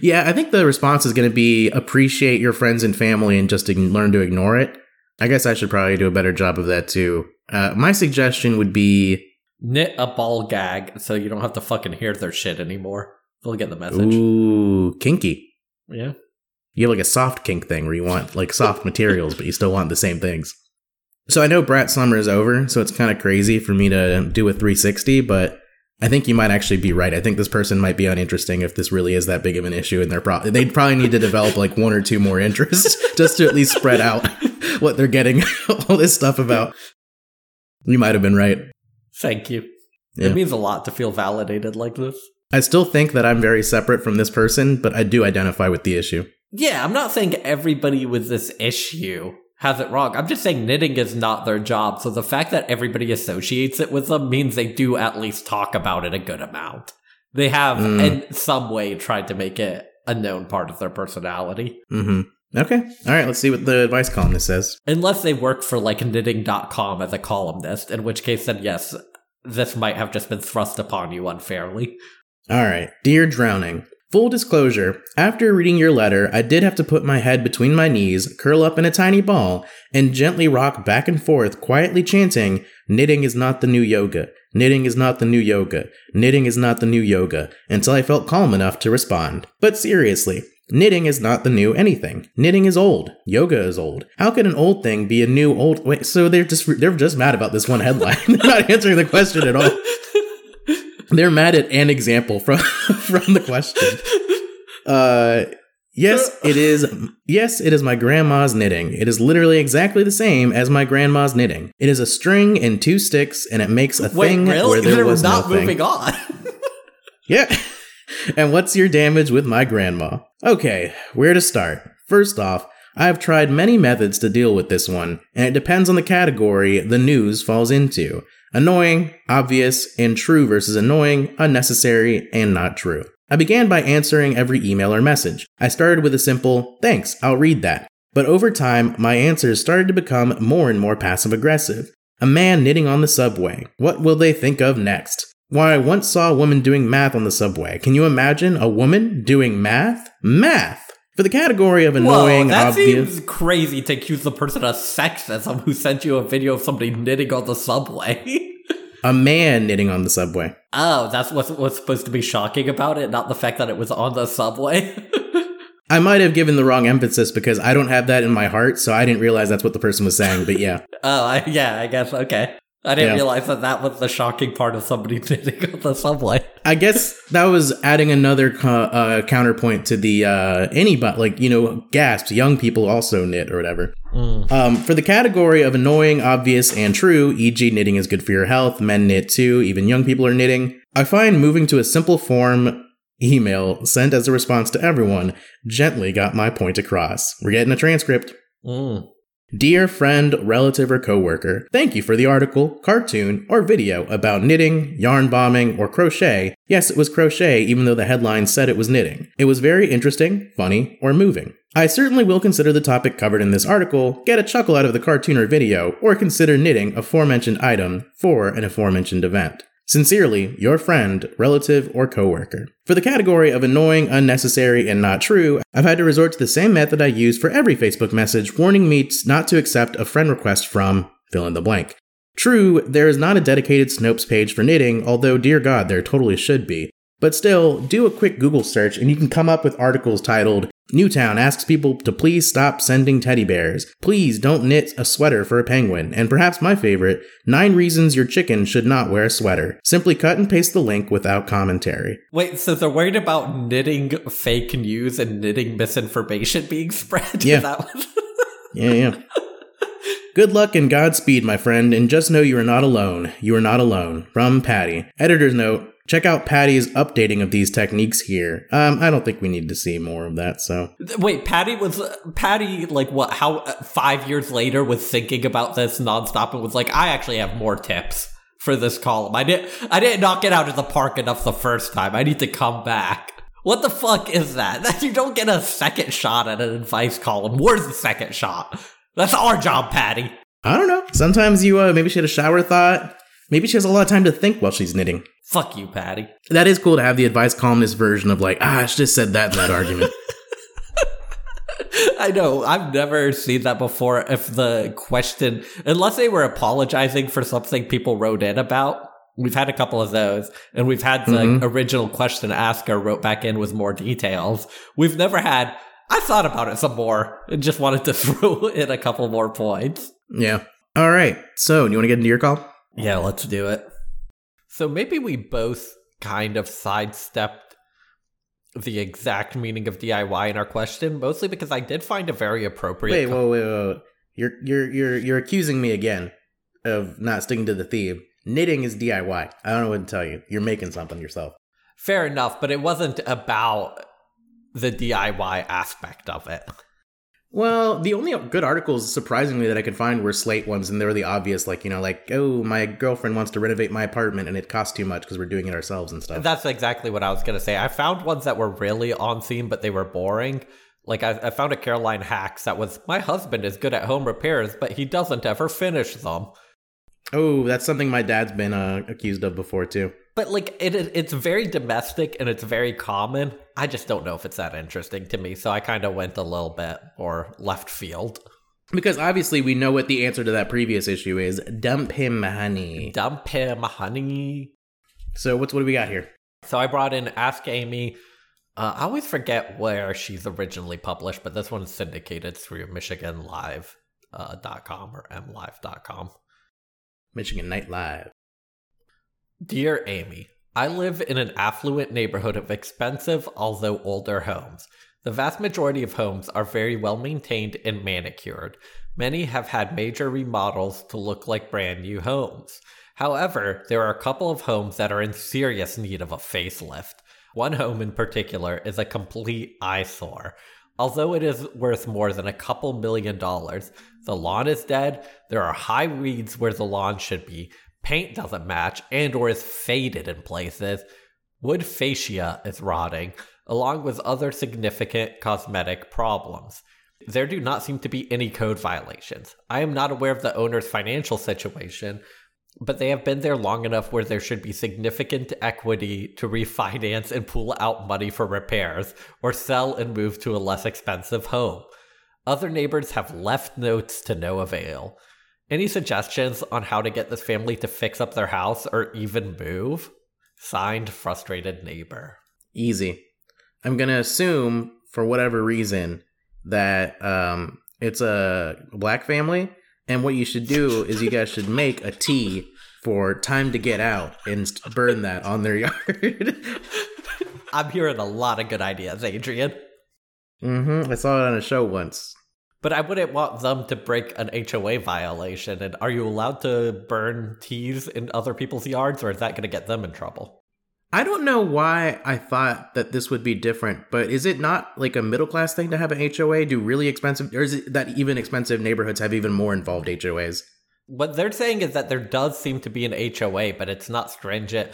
Yeah, I think the response is going to be appreciate your friends and family and just ign- learn to ignore it. I guess I should probably do a better job of that too. Uh, my suggestion would be Knit a ball gag so you don't have to fucking hear their shit anymore. They'll get the message. ooh kinky. Yeah. You have like a soft kink thing where you want like soft materials, but you still want the same things. So I know Brat Summer is over, so it's kind of crazy for me to do a 360, but I think you might actually be right. I think this person might be uninteresting if this really is that big of an issue, and they're pro- they'd probably need to develop like one or two more interests just to at least spread out what they're getting all this stuff about. You might have been right. Thank you. Yeah. It means a lot to feel validated like this. I still think that I'm very separate from this person, but I do identify with the issue. Yeah, I'm not saying everybody with this issue has it wrong. I'm just saying knitting is not their job. So the fact that everybody associates it with them means they do at least talk about it a good amount. They have, Mm. in some way, tried to make it a known part of their personality. Mm-hmm. Okay. All right. Let's see what the advice columnist says. Unless they work for like knitting.com as a columnist, in which case, then yes, this might have just been thrust upon you unfairly. All right. Dear Drowning, full disclosure, after reading your letter, I did have to put my head between my knees, curl up in a tiny ball, and gently rock back and forth, quietly chanting, Knitting is not the new yoga. Knitting is not the new yoga. Knitting is not the new yoga, until I felt calm enough to respond. But seriously, knitting is not the new anything. Knitting is old. Yoga is old. How could an old thing be a new old? Wait, so they're just they're just mad about this one headline. not answering the question at all. They're mad at an example from from the question. Uh yes, it is yes, it is my grandma's knitting. It is literally exactly the same as my grandma's knitting. It is a string and two sticks and it makes a Wait, thing really? where there They're was not no moving thing. on. Yeah. and what's your damage with my grandma? Okay, where to start? First off, I have tried many methods to deal with this one, and it depends on the category the news falls into. Annoying, obvious, and true versus annoying, unnecessary, and not true. I began by answering every email or message. I started with a simple, thanks, I'll read that. But over time, my answers started to become more and more passive aggressive. A man knitting on the subway. What will they think of next? Why, I once saw a woman doing math on the subway. Can you imagine a woman doing math? Math! For the category of annoying, Whoa, that obvious. seems crazy to accuse the person of sexism who sent you a video of somebody knitting on the subway. A man knitting on the subway. oh, that's what's, what's supposed to be shocking about it, not the fact that it was on the subway. I might have given the wrong emphasis because I don't have that in my heart, so I didn't realize that's what the person was saying, but yeah. oh, I, yeah, I guess, okay. I didn't Yeah. realize that that was the shocking part of somebody knitting on the subway. I guess that was adding another co- uh, counterpoint to the uh, anybody, like, you know, gasps, young people also knit or whatever. Um, for the category of annoying, obvious, and true, e.g., knitting is good for your health, men knit too, even young people are knitting, I find moving to a simple form email sent as a response to everyone gently got my point across. We're getting a transcript. Mm. Dear friend, relative, or coworker, thank you for the article, cartoon, or video about knitting, yarn bombing, or crochet. Yes, it was crochet, even though the headline said it was knitting. It was very interesting, funny, or moving. I certainly will consider the topic covered in this article, get a chuckle out of the cartoon or video, or consider knitting aforementioned item for an aforementioned event. Sincerely, your friend, relative, or coworker. For the category of annoying, unnecessary, and not true, I've had to resort to the same method I use for every Facebook message warning me not to accept a friend request from fill in the blank. True, there is not a dedicated Snopes page for knitting, although, dear God, there totally should be. But still, do a quick Google search and you can come up with articles titled Newtown asks people to please stop sending teddy bears. Please don't knit a sweater for a penguin. And perhaps my favorite, 9 reasons your chicken should not wear a sweater. Simply cut and paste the link without commentary. Wait, so they're worried about knitting fake news and knitting misinformation being spread? Yeah. Yeah, yeah. Good luck and Godspeed, my friend, and just know you are not alone. You are not alone. From Patty. Editor's note. Check out Patty's updating of these techniques here. Um, I don't think we need to see more of that, so. Wait, Patty was Patty like what? How uh, five years later was thinking about this nonstop and was like, I actually have more tips for this column. I didn't, I didn't knock it out of the park enough the first time. I need to come back. What the fuck is that? That you don't get a second shot at an advice column. Where's the second shot? That's our job, Patty. I don't know. Sometimes you, uh, maybe she had a shower thought. Maybe she has a lot of time to think while she's knitting. Fuck you, Patty. That is cool to have the advice columnist version of like, ah, I should have said that in that argument. I know. I've never seen that before. If the question, unless they were apologizing for something people wrote in about, we've had a couple of those, and we've had the Mhm. original question asker wrote back in with more details. We've never had. I thought about it some more and just wanted to throw in a couple more points. yeah. All right. So, do you want to get into your call? Yeah, let's do it. So maybe we both kind of sidestepped the exact meaning of DIY in our question, mostly because I did find a very appropriate. Wait, co- whoa, wait, wait, wait. You're you're you're you're accusing me again of not sticking to the theme. Knitting is DIY. I don't know what to tell you. You're making something yourself. Fair enough, but it wasn't about the DIY aspect of it. Well, the only good articles, surprisingly, that I could find were Slate ones, and they were the obvious, like you know, like oh, my girlfriend wants to renovate my apartment, and it costs too much because we're doing it ourselves and stuff. That's exactly what I was going to say. I found ones that were really on theme, but they were boring. Like, I, I found a Carolyn Hax that was, My husband is good at home repairs, but he doesn't ever finish them. oh, that's something my dad's been uh, accused of before too. But, like, it, it it's very domestic and it's very common. I just don't know if it's that interesting to me. So I kind of went a little bit or left field. Because obviously we know what the answer to that previous issue is. Dump him, honey. Dump him, honey. So what's what do we got here? So I brought in Ask Amy. Uh, I always forget where she's originally published, but this one's syndicated through MichiganLive.com uh, dot com or mlive.com. Michigan Night Live. Dear Amy, I live in an affluent neighborhood of expensive, although older homes. The vast majority of homes are very well maintained and manicured. Many have had major remodels to look like brand new homes. However, there are a couple of homes that are in serious need of a facelift. One home in particular is a complete eyesore. Although it is worth more than a couple million dollars, the lawn is dead, there are high weeds where the lawn should be, paint doesn't match and or is faded in places, wood fascia is rotting, along with other significant cosmetic problems. There do not seem to be any code violations. I am not aware of the owner's financial situation, but they have been there long enough where there should be significant equity to refinance and pull out money for repairs or sell and move to a less expensive home. Other neighbors have left notes to no avail. Any suggestions on how to get this family to fix up their house or even move? Signed, frustrated neighbor. Easy. I'm gonna assume, for whatever reason, that um, it's a black family, and what you should do is you guys should make a tea for time to get out and burn that on their yard. I'm hearing a lot of good ideas, Adrian. hmm I saw it on a show once. But I wouldn't want them to break an HOA violation. And are you allowed to burn teas in other people's yards, or is that going to get them in trouble? I don't know why I thought that this would be different, but is it not like a middle class thing to have an HOA? Do really expensive, or is it that even expensive neighborhoods have even more involved HOAs? What they're saying is that there does seem to be an HOA, but it's not stringent.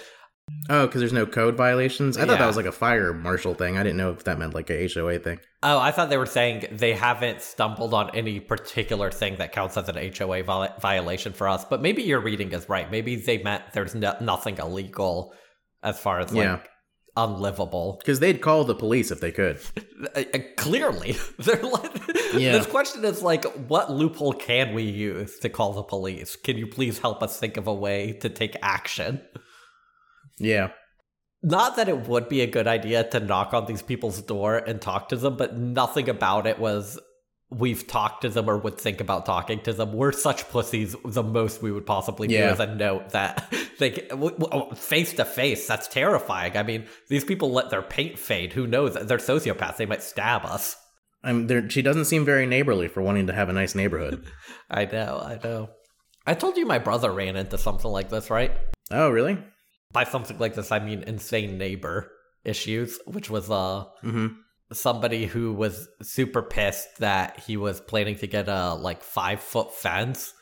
Oh, because there's no code violations? I thought Yeah. that was like a fire marshal thing. I didn't know if that meant like a HOA thing. Oh, I thought they were saying they haven't stumbled on any particular thing that counts as an HOA vi- violation for us. But maybe your reading is right. Maybe they meant there's no- nothing illegal as far as like Yeah. unlivable. Because they'd call the police if they could. Uh, clearly, they're like, Yeah. this question is like, what loophole can we use to call the police? Can you please help us think of a way to take action? Yeah. Not that it would be a good idea to knock on these people's door and talk to them, but nothing about it was we've talked to them or would think about talking to them. We're such pussies. The most we would possibly do Yeah. is a note that like, oh, face to face. That's terrifying. I mean, these people let their paint fade. Who knows? They're sociopaths. They might stab us. I'm there. She doesn't seem very neighborly for wanting to have a nice neighborhood. I know. I know. I told you my brother ran into something like this, right? oh, really? By something like this, I mean insane neighbor issues, which was uh Mm-hmm. somebody who was super pissed that he was planning to get a like five foot fence.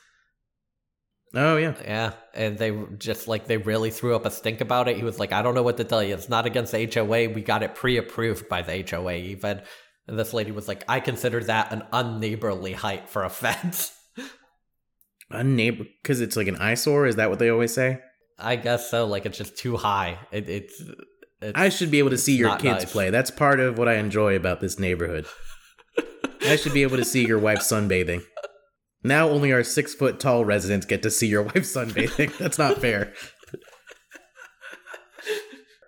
Oh, yeah. Yeah, and they just like they really threw up a stink about it. He was like, "I don't know what to tell you. It's not against the HOA. We got it pre-approved by the HOA even." And this lady was like, "I consider that an unneighborly height for a fence." A neighbor, because it's like an eyesore. Is that what they always say? I guess so. Like it's just too high. It, it's, it's I should be able to see your kids nice. play. That's part of what I enjoy about this neighborhood. I should be able to see your wife sunbathing. Now only our six foot tall residents get to see your wife sunbathing. That's not fair.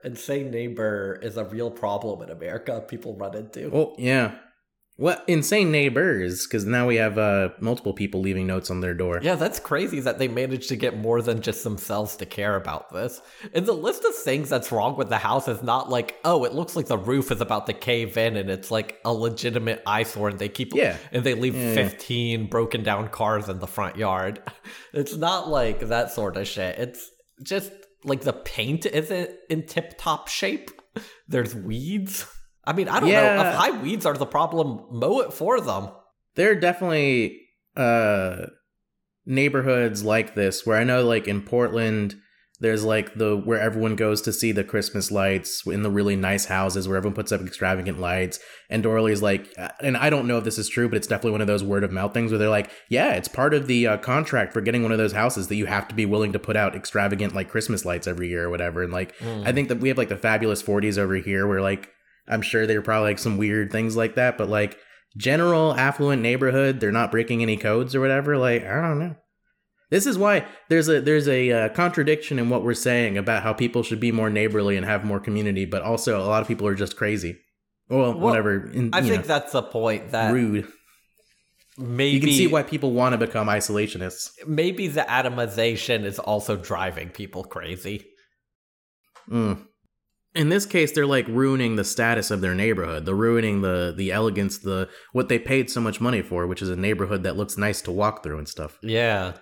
insane neighbor is a real problem in America. People run into. Well, yeah. What insane neighbors? Because now we have uh, multiple people leaving notes on their door. Yeah, that's crazy that they managed to get more than just themselves to care about this. And the list of things that's wrong with the house is not like, oh, it looks like the roof is about to cave in and it's like a legitimate eyesore and they keep Yeah. and they leave Yeah. 15 broken down cars in the front yard. It's not like that sort of shit. It's just like the paint isn't in tip top shape. There's weeds. I mean, I don't know. If high weeds are the problem, mow it for them. there are definitely uh neighborhoods like this where I know like in Portland there's like the where everyone goes to see the Christmas lights in the really nice houses where everyone puts up extravagant lights and Dorley's like and I don't know if this is true but it's definitely one of those word of mouth things where they're like yeah it's part of the uh, contract for getting one of those houses that you have to be willing to put out extravagant like Christmas lights every year or whatever and like Mm. I think that we have like the fabulous 40s over here where like I'm sure there are probably like some weird things like that but like general affluent neighborhood they're not breaking any codes or whatever like i don't know. This is why there's a there's a uh, contradiction in what we're saying about how people should be more neighborly and have more community but also a lot of people are just crazy. Well, Well, whatever in, I think know, that's the point that rude. Maybe you can see why people want to become isolationists. Maybe the atomization is also driving people crazy. Mm. In this case, they're like ruining the status of their neighborhood. They're ruining the the elegance, the what they paid so much money for, which is a neighborhood that looks nice to walk through and stuff. Yeah.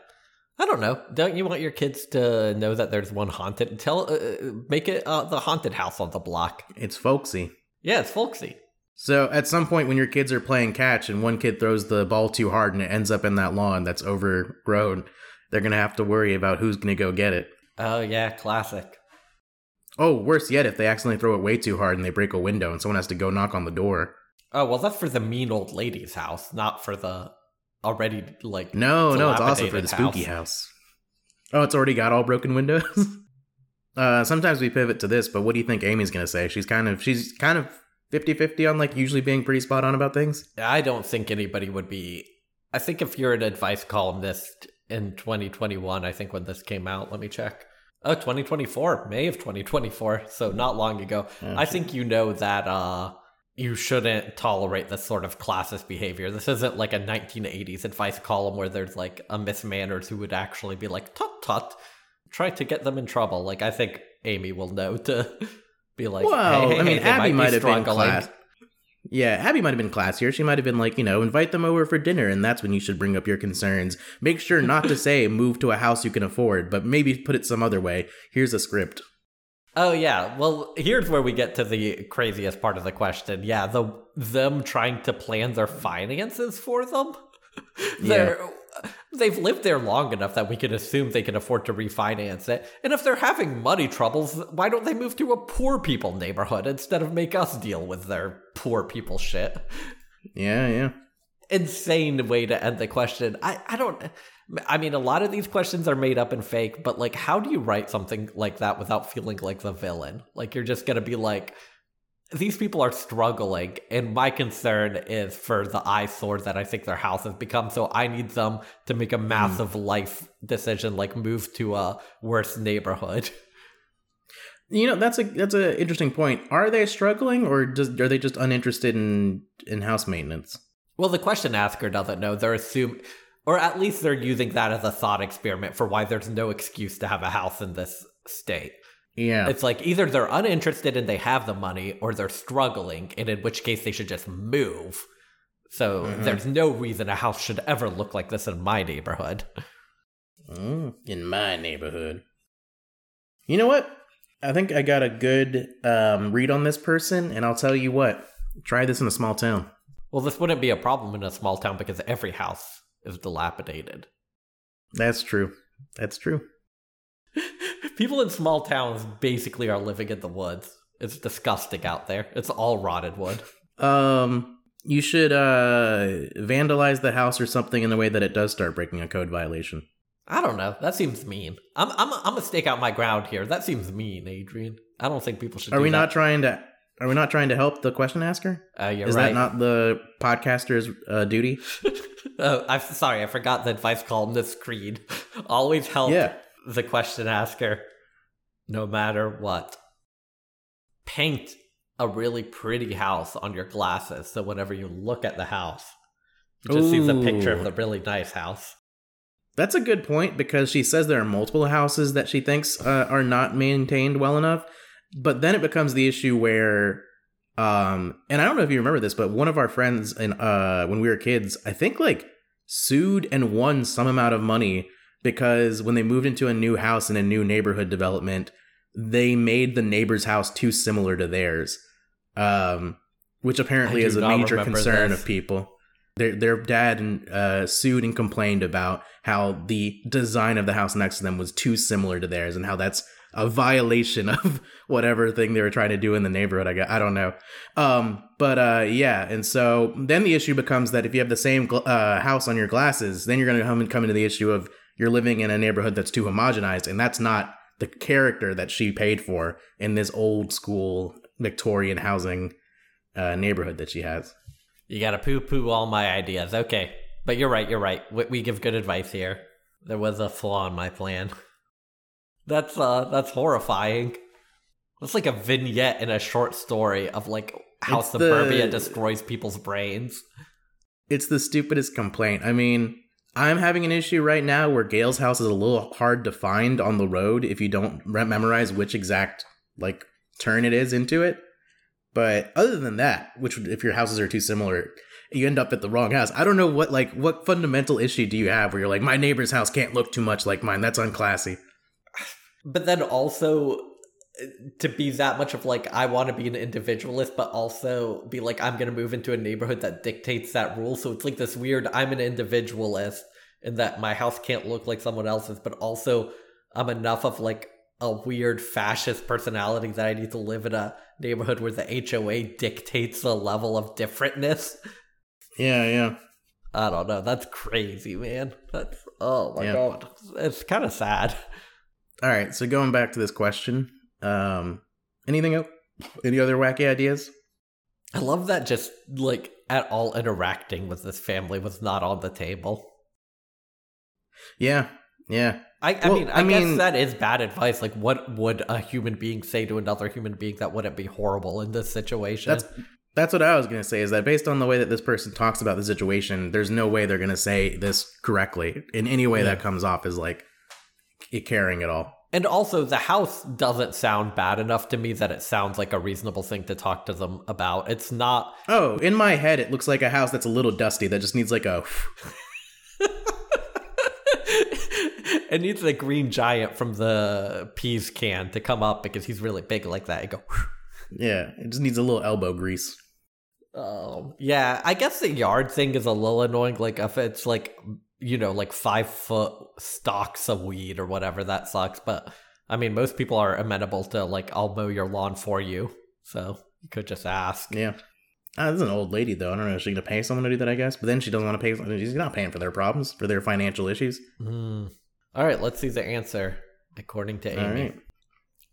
I don't know. Don't you want your kids to know that there's one haunted? Tell, uh, uh, make it uh, the haunted house on the block. It's folksy. Yeah, it's folksy. So at some point when your kids are playing catch and one kid throws the ball too hard and it ends up in that lawn that's overgrown, they're gonna have to worry about who's gonna go get it. Oh yeah, classic. Oh, worse yet, if they accidentally throw it way too hard and they break a window and someone has to go knock on the door. Oh well, that's for the mean old lady's house, not for the already like No, no, it's also for the spooky house. Oh, it's already got all broken windows. uh, sometimes we pivot to this, but what do you think Amy's gonna say? She's kind of she's kind of 50-50 on like usually being pretty spot on about things. I don't think anybody would be. I think if you're an advice columnist in 2021, I think when this came out, let me check. Oh, 2024, May of 2024, so not long ago. I think you know that uh you shouldn't tolerate this sort of classist behavior. This isn't like a 1980s advice column where there's like a Miss Manners who would actually be like, tut tut, try to get them in trouble. Like, I think Amy will know to be like, well, hey, hey, I mean, Abby might, might be have been struggling. class. Yeah, Abby might have been classier. She might have been like, you know, invite them over for dinner, and that's when you should bring up your concerns. Make sure not to say move to a house you can afford, but maybe put it some other way. Here's a script. Oh yeah. Well, here's where we get to the craziest part of the question. Yeah, the them trying to plan their finances for them. They're they've lived there long enough that we can assume they can afford to refinance it. And if they're having money troubles, why don't they move to a poor people neighborhood instead of make us deal with their poor people shit? Yeah, yeah. Insane way to end the question. I I don't I mean, a lot of these questions are made up and fake, but like, how do you write something like that without feeling like the villain? Like, you're just gonna be like, these people are struggling, and my concern is for the eyesore that I think their house has become. So I need them to make a hmm. massive life decision, like move to a worse neighborhood. You know, that's a that's an interesting point. Are they struggling, or just are they just uninterested in in house maintenance? Well, the question asker doesn't know. They're assuming, or at least they're using that as a thought experiment for why there's no excuse to have a house in this state. Yeah, It's like either they're uninterested and they have the money, or they're struggling, and in which case they should just move. So Mhm. there's no reason a house should ever look like this in my neighborhood. Mm, in my neighborhood. You know what? I think I got a good um, read on this person, and I'll tell you what. Try this in a small town. Well, this wouldn't be a problem in a small town because every house is dilapidated. That's true. That's true. People in small towns basically are living in the woods. It's disgusting out there. It's all rotted wood. Um, you should uh vandalize the house or something in the way that it does start breaking a code violation. I don't know. That seems mean. I'm I'm I'm gonna stake out my ground here. That seems mean, Adrian. I don't think people should. Are do we that. not trying to? Are we not trying to help the question asker? Uh, you're Is right. that not the podcaster's uh, duty? oh, I'm sorry. I forgot the advice columnist creed. Always help Yeah. The question asker, no matter what. Paint a really pretty house on your glasses, so whenever you look at the house, you just see the picture of the really nice house. That's a good point because she says there are multiple houses that she thinks uh, are not maintained well enough. But then it becomes the issue where, um, and I don't know if you remember this, but one of our friends in uh, when we were kids, I think like sued and won some amount of money because when they moved into a new house in a new neighborhood development, they made the neighbor's house too similar to theirs, um, which apparently is a major concern this. of people. Their their dad uh, sued and complained about how the design of the house next to them was too similar to theirs, and how that's a violation of whatever thing they were trying to do in the neighborhood. I guess I don't know, um, but uh, yeah. And so then the issue becomes that if you have the same gl- uh, house on your glasses, then you're going to come and come into the issue of you're living in a neighborhood that's too homogenized, and that's not the character that she paid for in this old school Victorian housing uh, neighborhood that she has. You gotta poo poo all my ideas. Okay. But you're right, you're right. We, we give good advice here. There was a flaw in my plan. That's uh that's horrifying. It's like a vignette in a short story of like how It's suburbia the- destroys people's brains. It's the stupidest complaint. I mean, I'm having an issue right now where Gail's house is a little hard to find on the road if you don't memorize which exact like turn it is into it. But other than that, which if your houses are too similar, you end up at the wrong house. I don't know what like what fundamental issue do you have where you're like my neighbor's house can't look too much like mine. That's unclassy. But then also to be that much of like I want to be an individualist, but also be like I'm gonna move into a neighborhood that dictates that rule. So it's like this weird I'm an individualist in that my house can't look like someone else's, but also I'm enough of like a weird fascist personality that I need to live in a neighborhood where the HOA dictates the level of differentness. Yeah, yeah. I don't know. That's crazy, man. That's oh my Yeah. god. It's kind of sad. All right, so going back to this question, um, anything else? Any other wacky ideas? I love that just like at all interacting with this family was not on the table. Yeah, yeah. I, I Well, mean, I I, mean- guess that is bad advice. Like, what would a human being say to another human being that wouldn't be horrible in this situation? That's that's what I was gonna say. Is that based on the way that this person talks about the situation, there's no way they're gonna say this correctly in any way that comes off as like caring at all. And also, the house doesn't sound bad enough to me that it sounds like a reasonable thing to talk to them about. It's not. Oh, in my head, it looks like a house that's a little dusty that just needs like a. it needs a green giant from the peas can to come up because he's really big like that and go. Yeah, it just needs a little elbow grease. Um, yeah, I guess the yard thing is a little annoying. Like if it's like you know like five foot stalks of weed or whatever, that sucks. But I mean, most people are amenable to like I'll mow your lawn for you, so you could just ask. Yeah. Uh, this is an old lady though. I don't know. Is she gonna pay someone to do that? I guess, but then she doesn't want to pay. She's not paying for their problems, for their financial issues. Hmm. All right, let's see the answer according to Amy. Right.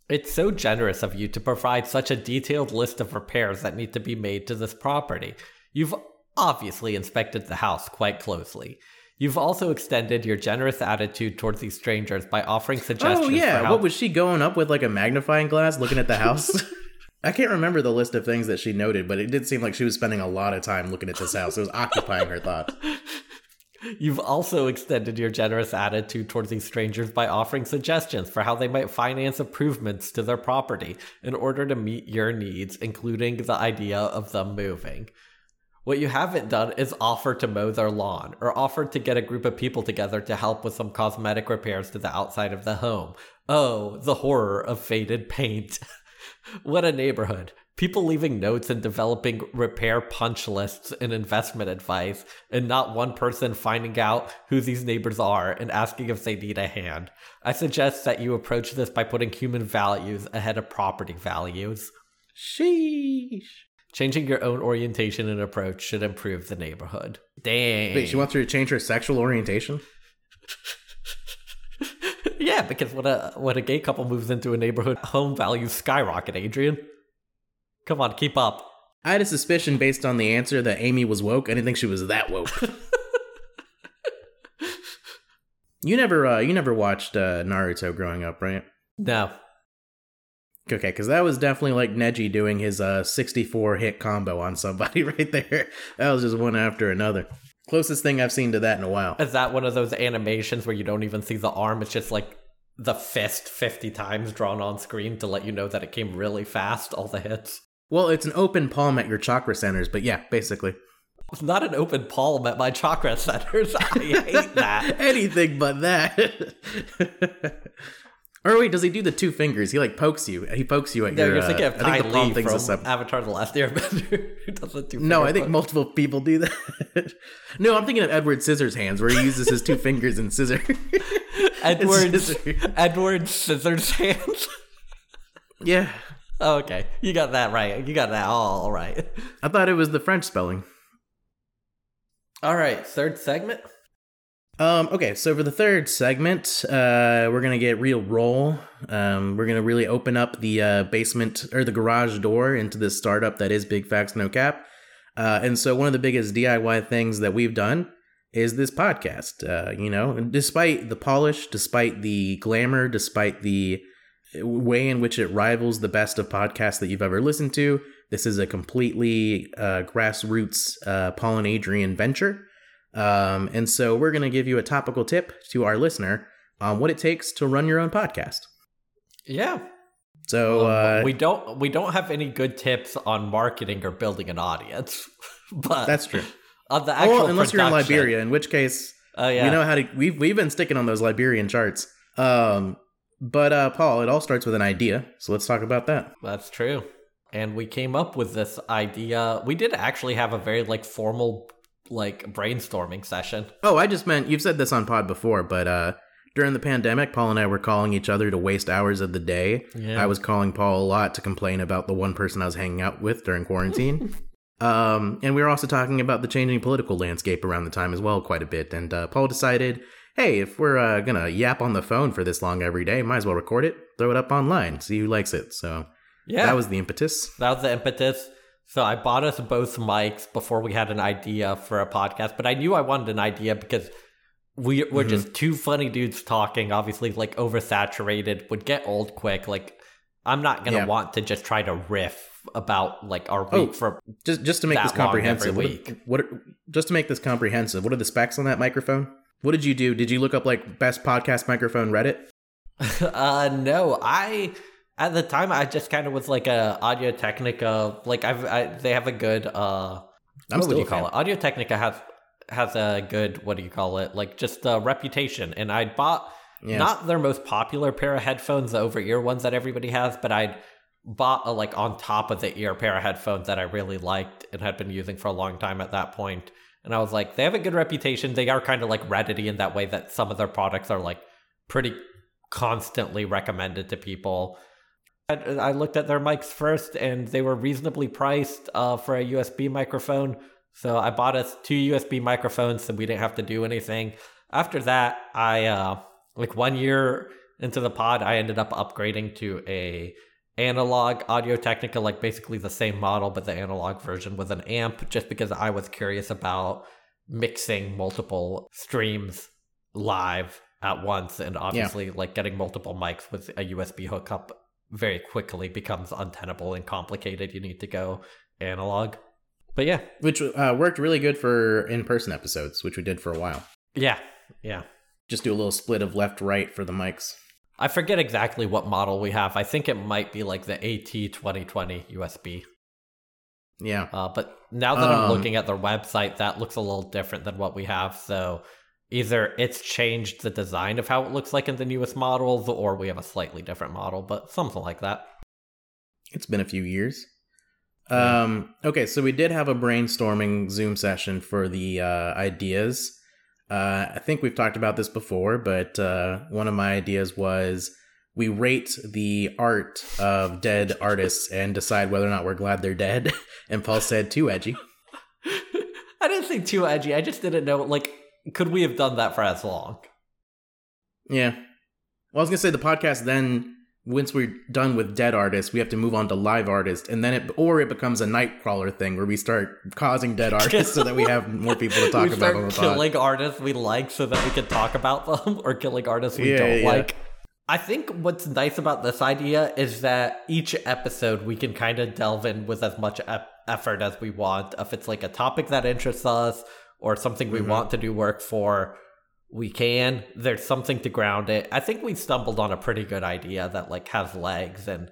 It's so generous of you to provide such a detailed list of repairs that need to be made to this property. You've obviously inspected the house quite closely. You've also extended your generous attitude towards these strangers by offering oh, suggestions. Oh yeah, what was she going up with like a magnifying glass looking at the house? I can't remember the list of things that she noted, but it did seem like she was spending a lot of time looking at this house. It was occupying her thoughts. You've also extended your generous attitude towards these strangers by offering suggestions for how they might finance improvements to their property in order to meet your needs, including the idea of them moving. What you haven't done is offer to mow their lawn or offer to get a group of people together to help with some cosmetic repairs to the outside of the home. Oh, the horror of faded paint. what a neighborhood. People leaving notes and developing repair punch lists and investment advice, and not one person finding out who these neighbors are and asking if they need a hand. I suggest that you approach this by putting human values ahead of property values. Sheesh. Changing your own orientation and approach should improve the neighborhood. Dang. Wait, she wants her to change her sexual orientation? yeah, because when a when a gay couple moves into a neighborhood, home values skyrocket, Adrian. Come on, keep up. I had a suspicion based on the answer that Amy was woke. I didn't think she was that woke. you never, uh, you never watched uh, Naruto growing up, right? No. Okay, because that was definitely like Neji doing his uh 64 hit combo on somebody right there. That was just one after another. Closest thing I've seen to that in a while. Is that one of those animations where you don't even see the arm? It's just like the fist 50 times drawn on screen to let you know that it came really fast, all the hits. Well, it's an open palm at your chakra centers, but yeah, basically. It's not an open palm at my chakra centers. I hate that. Anything but that. Or wait, does he do the two fingers? He like pokes you. He pokes you at No, your. you're uh, thinking of I think the palm Lee thing's from Avatar The Last Airbender, does the No, I think multiple people do that. no, I'm thinking of Edward Scissors hands, where he uses his two fingers and scissor. Edward, scissor. Edward Scissors Hands. yeah, Oh, okay, you got that right. You got that all right. I thought it was the French spelling. All right, third segment. Um, okay, so for the third segment, uh, we're gonna get real roll. Um, we're gonna really open up the uh, basement or the garage door into this startup that is Big Facts No Cap. Uh, and so one of the biggest DIY things that we've done is this podcast. Uh, you know, despite the polish, despite the glamour, despite the way in which it rivals the best of podcasts that you've ever listened to, this is a completely uh, grassroots uh, Paul and Adrian venture. Um, and so we're going to give you a topical tip to our listener on what it takes to run your own podcast. Yeah. So Um, uh, we don't we don't have any good tips on marketing or building an audience, but that's true. on the actual well, unless you're in Liberia, in which case Oh yeah, we know how to. We've we've been sticking on those Liberian charts. Um, but uh, Paul, it all starts with an idea. So let's talk about that. that's true. And we came up with this idea. We did actually have a very like formal like brainstorming session. Oh, I just meant you've said this on pod before, but uh, during the pandemic, Paul and I were calling each other to waste hours of the day. Yeah. I was calling Paul a lot to complain about the one person I was hanging out with during quarantine. um, and we were also talking about the changing political landscape around the time as well, quite a bit. And uh, Paul decided, hey, if we're uh, gonna yap on the phone for this long every day, might as well record it, throw it up online, see who likes it. So Yeah, that was the impetus. That was the impetus. So I bought us both mics before we had an idea for a podcast, but I knew I wanted an idea because we were Mhm. just two funny dudes talking, obviously like oversaturated, would get old quick. Like I'm not gonna Yeah. want to just try to riff about like our Oh, week for Just just to make this comprehensive, every what, week. what are- just to make this comprehensive, what are the specs on that microphone? What did you do? Did you look up like best podcast microphone Reddit? uh no i at the time i just kind of was like a audio technica like i've I, they have a good uh I'm what would you call fan. it audio technica has has a good what do you call it like just a reputation. And i bought Yeah. not their most popular pair of headphones the over ear ones that everybody has but i'd bought a like on top of the ear pair of headphones that i really liked and had been using for a long time at that point. And i was like they have a good reputation. They are kind of like reddity in that way that some of their products are like pretty constantly recommended to people I, I looked at their mics first, and they were reasonably priced uh, for a USB microphone. So I bought us two USB microphones, so we didn't have to do anything. After that, I uh, like one year into the pod, I ended up upgrading to a analog Audio Technica, like basically the same model, but the analog version with an amp, just because I was curious about mixing multiple streams live at once, and obviously, like getting multiple mics with a USB hookup very quickly becomes untenable and complicated. You need to go analog. But yeah, Which uh, worked really good for in person episodes, which we did for a while. yeah, yeah. Just do a little split of left right for the mics. I forget exactly what model we have. I think it might be like the AT 2020 USB. Yeah. Uh, but now that I'm Um, looking at their website, that looks a little different than what we have. So either it's changed the design of how it looks like in the newest models, or we have a slightly different model, but something like that. It's been a few years. Yeah. Um, okay, so we did have a brainstorming Zoom session for the uh, ideas. Uh, I think we've talked about this before, but uh, one of my ideas was we rate the art of dead artists and decide whether or not we're glad they're dead. and Paul said too edgy. I didn't say too edgy. I just didn't know, like, could we have done that for as long? Yeah. Well, I was gonna say the podcast then. Once we're done with dead artists, we have to move on to live artists, and then it or it becomes a nightcrawler thing where we start causing dead artists so that we have more people to talk we about start the pod. killing artists we like so that we can talk about them, or killing artists we Yeah, don't yeah. like. I think what's nice about this idea is that each episode we can kind of delve in with as much ep- effort as we want. If it's like a topic that interests us or something we Mhm. want to do work for, we can. There's something to ground it. I think we stumbled on a pretty good idea that like has legs and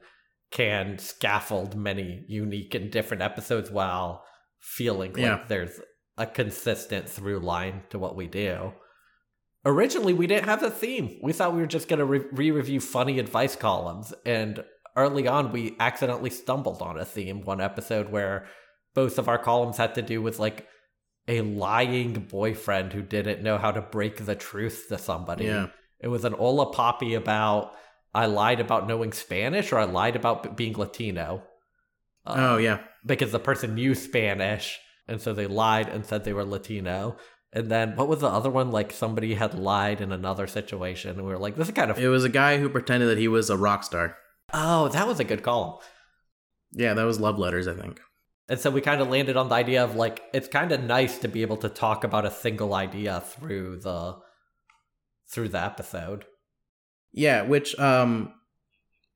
can scaffold many unique and different episodes while feeling like there's a consistent through line to what we do. Originally, we didn't have a theme. We thought we were just going to re review funny advice columns. And early on, we accidentally stumbled on a theme one episode where both of our columns had to do with like a lying boyfriend who didn't know how to break the truth to somebody. Yeah. It was an Hola Papi about I lied about knowing Spanish or I lied about being Latino. Uh, Oh yeah. because the person knew Spanish, and so they lied and said they were Latino. And then what was the other one? Like somebody had lied in another situation, and we were like, "This is kind of It was a guy who pretended that he was a rock star. oh, that was a good call." Yeah, that was love letters, I think. And so we kind of landed on the idea of like it's kind of nice to be able to talk about a single idea through the through the episode. Yeah, which um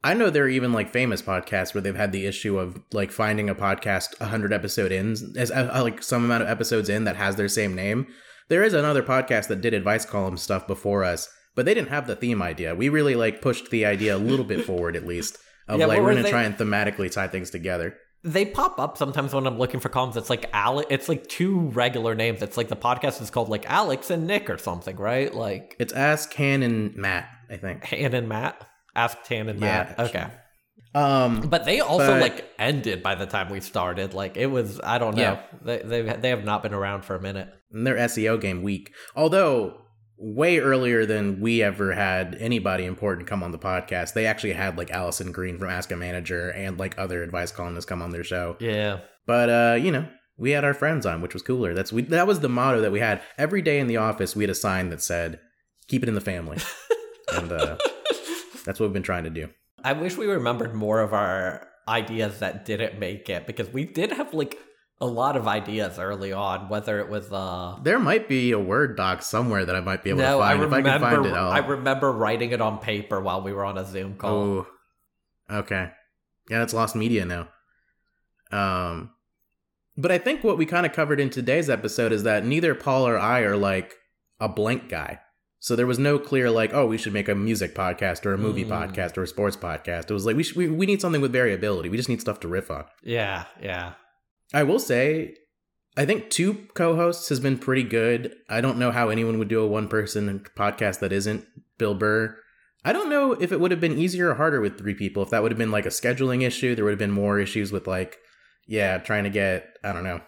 I know there are even like famous podcasts where they've had the issue of like finding a podcast 100 episode in as uh, like some amount of episodes in that has their same name. There is another podcast that did advice column stuff before us, but they didn't have the theme idea. We really like pushed the idea a little bit forward at least of Yeah, like we're going to try and thematically tie things together. They pop up sometimes when I'm looking for columns. It's like Alex. It's like two regular names. It's like the podcast is called like Alex and Nick or something, right? Like It's Ask Han and Matt, I think. Han and Matt. Ask Tan and Yeah, Matt. Okay. Um But they also But- like ended by the time we started. Like it was, I don't know. Yeah. They they they have not been around for a minute. and their SEO game weak. Although way earlier than we ever had anybody important come on the podcast, they actually had like Alison Green from Ask a Manager and like other advice columnists come on their show. Yeah. But uh, you know, we had our friends on, which was cooler. That's we that was the motto that we had every day in the office. We had a sign that said "Keep it in the family," and uh, that's what we've been trying to do. I wish we remembered more of our ideas that didn't make it because we did have like a lot of ideas early on. Whether it was uh. There might be a word doc somewhere that I might be able No, to I find. if I can find it, I'll. I remember writing it on paper while we were on a Zoom call. Oh, okay. Yeah, that's lost media now. Um, but I think what we kind of covered in today's episode is that neither Paul or I are like a blank guy. So there was no clear like, oh, we should make a music podcast or a movie Mm. podcast or a sports podcast. It was like we, sh- we we need something with variability. We just need stuff to riff on. Yeah, yeah. I will say, I think two co-hosts has been pretty good. I don't know how anyone would do a one-person podcast that isn't Bill Burr. I don't know if it would have been easier or harder with three people. If that would have been like a scheduling issue, there would have been more issues with like, yeah, trying to get I don't know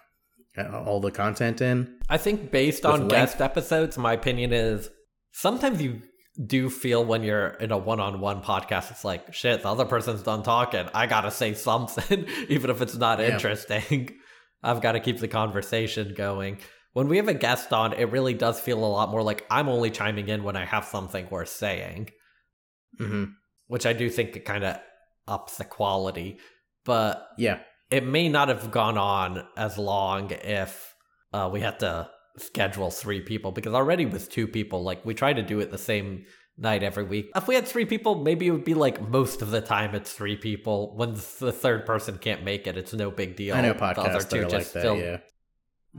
all the content in. I think based on length. guest episodes, my opinion is sometimes you do feel when you're in a one-on-one podcast, it's like shit. The other person's done talking. I gotta say something, even if it's not Yeah. interesting. I've got to keep the conversation going. When we have a guest on, it really does feel a lot more like I'm only chiming in when I have something worth saying, hmm which I do think it kind of ups the quality. But Yeah. it may not have gone on as long if uh, we had to schedule three people because already with two people, like we try to do it the same night every week. If we had three people, maybe it would be like most of the time it's three people. When the third person can't make it, it's no big deal. I know The other podcasts two are like just that. still yeah.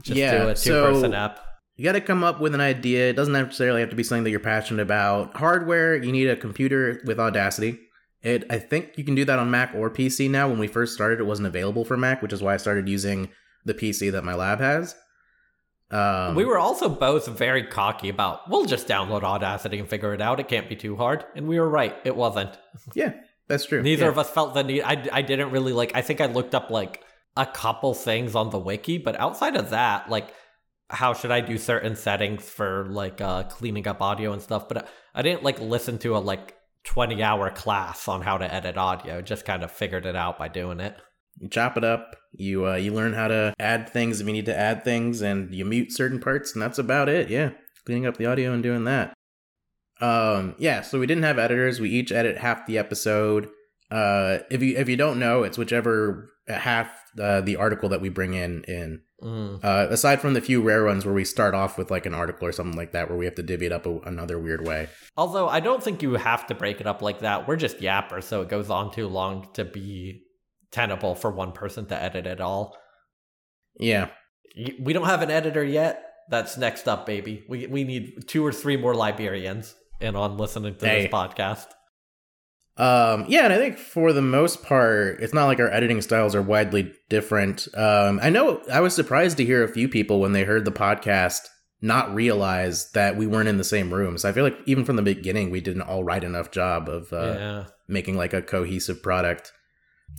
just Yeah, do a two so- person app. You got to come up with an idea. It doesn't necessarily have to be something that you're passionate about. Hardware, you need a computer with Audacity. It, I think you can do that on Mac or PC now. When we first started, it wasn't available for Mac, which is why I started using the PC that my lab has. Um, we were also both very cocky about we'll just download Audacity and figure it out. It can't be too hard, and we were right. It wasn't. yeah, that's true. Neither Yeah. of us felt the need. I, I didn't really like. I think I looked up like a couple things on the wiki, but outside of that, like how should I do certain settings for like uh, cleaning up audio and stuff. But I didn't like listen to a like twenty hour class on how to edit audio. Just kind of figured it out by doing it. You chop it up. You uh, you learn how to add things if you need to add things, and you mute certain parts, and that's about it. Yeah, cleaning up the audio and doing that. Um, yeah. So we didn't have editors. We each edit half the episode. Uh, if you if you don't know, it's whichever half uh, the article that we bring in in. Mm. Uh, aside from the few rare ones where we start off with like an article or something like that, where we have to divvy it up a, another weird way. Although I don't think you have to break it up like that. We're just yappers, so it goes on too long to be tenable for one person to edit it all. Yeah. We don't have an editor yet. That's next up, baby. We we need two or three more Liberians in on listening to Hey. this podcast. Um, yeah, and I think for the most part, it's not like our editing styles are widely different. Um, I know I was surprised to hear a few people when they heard the podcast not realize that we weren't in the same room. So I feel like even from the beginning, we did an all right enough job of uh, yeah. making like a cohesive product.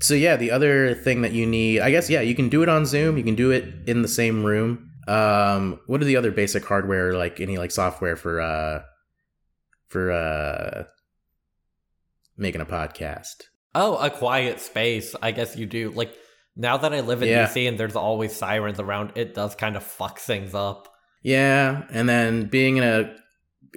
So yeah, the other thing that you need, I guess, yeah, you can do it on Zoom. You can do it in the same room. Um, what are the other basic hardware, like any like software for uh for uh making a podcast? Oh, a quiet space. I guess you do. Like now that I live in Yeah. DC and there's always sirens around, it does kind of fuck things up. Yeah, and then being in a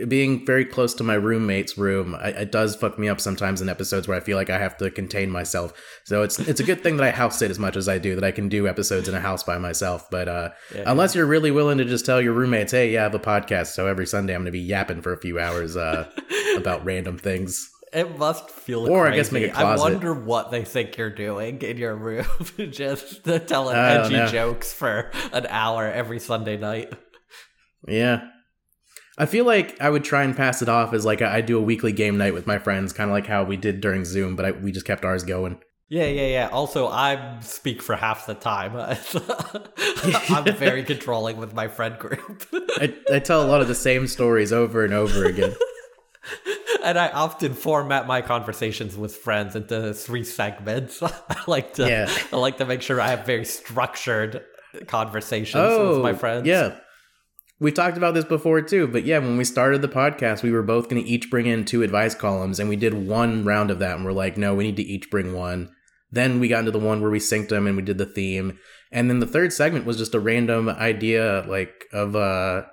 being very close to my roommate's room, I, it does fuck me up sometimes in episodes where I feel like I have to contain myself. So it's it's a good thing that I house sit as much as I do, that I can do episodes in a house by myself. But uh, Yeah. unless you're really willing to just tell your roommates, "Hey, yeah, I have a podcast," so every Sunday I'm going to be yapping for a few hours uh, about random things. It must feel Or I guess make a closet. I wonder what they think you're doing in your room, just telling edgy know. jokes for an hour every Sunday night. Yeah. I feel like I would try and pass it off as like I do a weekly game night with my friends, kind of like how we did during Zoom, but I, we just kept ours going. Yeah, yeah, yeah. Also, I speak for half the time. I'm very controlling with my friend group. I, I tell a lot of the same stories over and over again. and I often format my conversations with friends into three segments. I like to Yeah. I like to make sure I have very structured conversations oh, with my oh, friends. Yeah. We talked about this before too, but yeah, when we started the podcast, we were both going to each bring in two advice columns, and we did one round of that, and we're like, no, we need to each bring one. Then we got into the one where we synced them and we did the theme, and then the third segment was just a random idea, like of uh,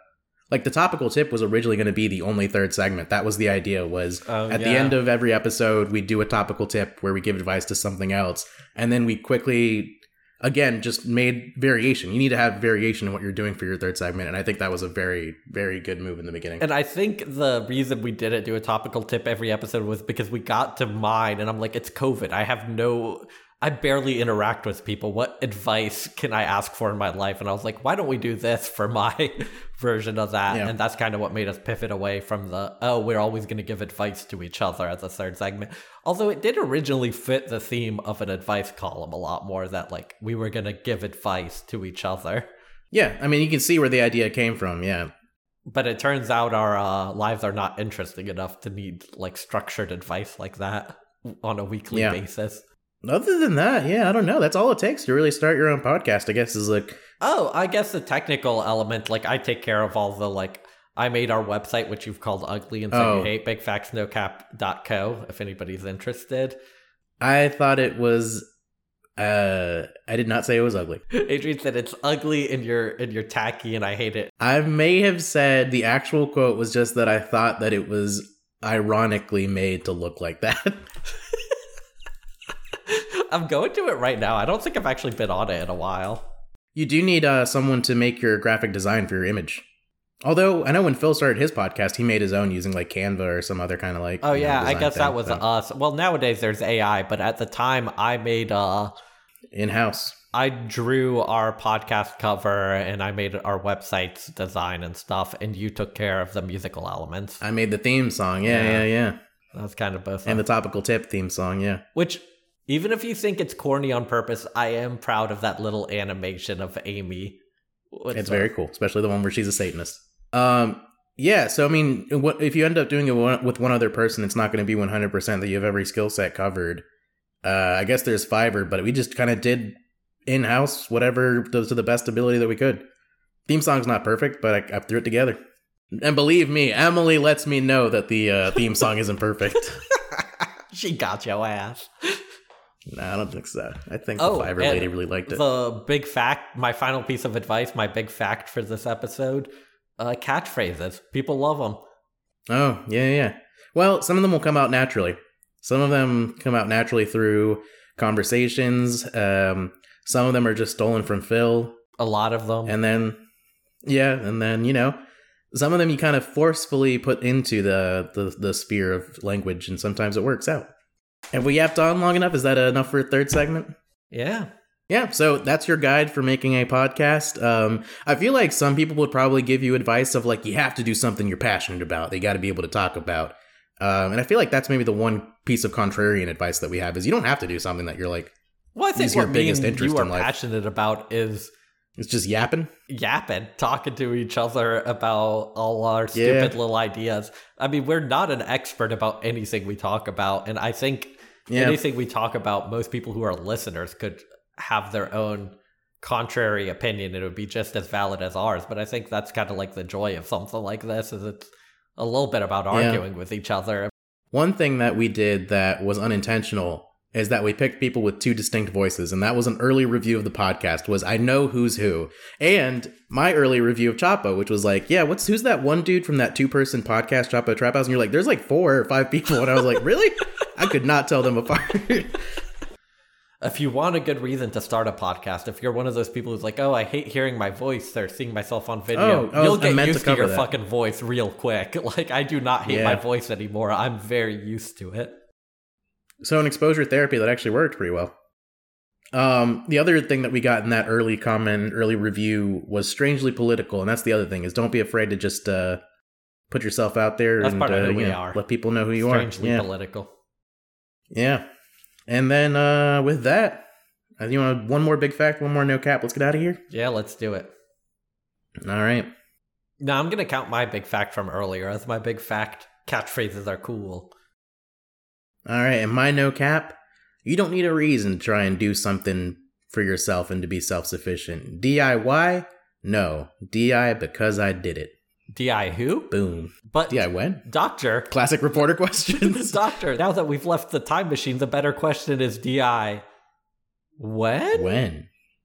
like the topical tip was originally going to be the only third segment. That was the idea. Was Oh, at the end of every episode, we do a topical tip where we give advice to something else, and then we quickly again just made variation you need to have variation in what you're doing for your third segment and i think that was a very very good move in the beginning And I think the reason we didn't do a topical tip every episode was because we got to mine and I'm like, it's COVID. I have no I barely interact with people. What advice can I ask for in my life? And I was like, why don't we do this for my version of that? Yeah. And that's kind of what made us pivot away from the, oh, we're always going to give advice to each other as a third segment. Although it did originally fit the theme of an advice column a lot more that, like, we were going to give advice to each other. yeah i mean you can see where the idea came from yeah But it turns out our uh, lives are not interesting enough to need like structured advice like that on a weekly Yeah. basis. Other than that yeah i don't know that's all it takes to really start your own podcast i guess is like Oh, I guess the technical element, like I take care of all the like I made our website, which you've called ugly and said Oh. you hate, bigfactsnocap.co, if anybody's interested. I thought it was. Uh, I did not say it was ugly. Adrian said it's ugly and you're and you're tacky and I hate it. I may have said the actual quote was just that I thought that it was ironically made to look like that. I'm going to it right now. I don't think I've actually been on it in a while. you do need uh, someone to make your graphic design for your image. Although I know when Phil started his podcast, he made his own using like Canva or some other kind of like. Oh you know, yeah, I guess that was so, us. Well, nowadays there's AI, but at the time I made uh in house. I drew our podcast cover and I made our website's design and stuff, and you took care of the musical elements. I made the theme song. Yeah, Yeah. yeah, yeah, That was kind of both. and the topical tip theme song. Yeah. Which, even if you think it's corny on purpose, I am proud of that little animation of Amy. with it's very cool, especially the one where she's a Satanist. Um, yeah. So I mean, what if you end up doing it with one other person? It's not going to be one hundred percent that you have every skill set covered. Uh, I guess there's Fiverr, but we just kind of did in house whatever to to the best ability that we could. Theme song's not perfect, but I, I threw it together. And believe me, Emily lets me know that the uh, theme song isn't perfect. she got your ass. No, I don't think so. I think Oh, the Fiverr lady really liked it. The big fact, my final piece of advice, my big fact for this episode uh, catchphrases. People love them. Oh, yeah, yeah. Well, some of them will come out naturally. Some of them come out naturally through conversations. Um, some of them are just stolen from Phil. A lot of them. And then, yeah, and then, you know, some of them you kind of forcefully put into the, the, the sphere of language, and sometimes it works out. Have we yapped on long enough? Is that enough for a third segment? yeah. Yeah, so that's your guide for making a podcast. Um, I feel like some people would probably give you advice of like you have to do something you're passionate about. They got to be able to talk about. Um, and I feel like that's maybe the one piece of contrarian advice that we have is you don't have to do something that you're like Well, I think your biggest interest you are in life? passionate about is it's just yapping. yapping, talking to each other about all our Yeah. stupid little ideas. I mean, we're not an expert about anything we talk about, and I think Yeah, anything we talk about, most people who are listeners could have their own contrary opinion. It would be just as valid as ours. But I think that's kind of like the joy of something like this is it's a little bit about arguing with each other. One thing that we did that was unintentional is that we picked people with two distinct voices, and that was an early review of the podcast. Was I know who's who, and my early review of Chapo, which was like, yeah, what's who's that one dude from that two person podcast Chapo Trap House? And you're like, there's like four or five people, and I was like, really? I could not tell them apart. If you want a good reason to start a podcast, if you're one of those people who's like, "Oh, I hate hearing my voice," or seeing myself on video, Oh, oh, you'll get meant to used to, your that. fucking voice real quick. Like I do not hate Yeah. my voice anymore. I'm very used to it. so an exposure therapy that actually worked pretty well. Um, the other thing that we got in that early comment, early review was strangely political, and that's the other thing is don't be afraid to just uh, put yourself out there That's and part of uh, who you we know, are. let people know who you Strangely are. Yeah, political. Yeah. And then uh, with that, uh, you want one more big fact, one more no cap. Let's get out of here. Yeah, let's do it. All right. Now I'm gonna count my big fact from earlier as my big fact. Catchphrases are cool. All right, and my no cap, you don't need a reason to try and do something for yourself and to be self sufficient. DIY? No. DI because I did it. Di who? Boom. But DI when? doctor, Classic reporter questions. doctor. Now that we've left the time machine, the better question is Di. When? when?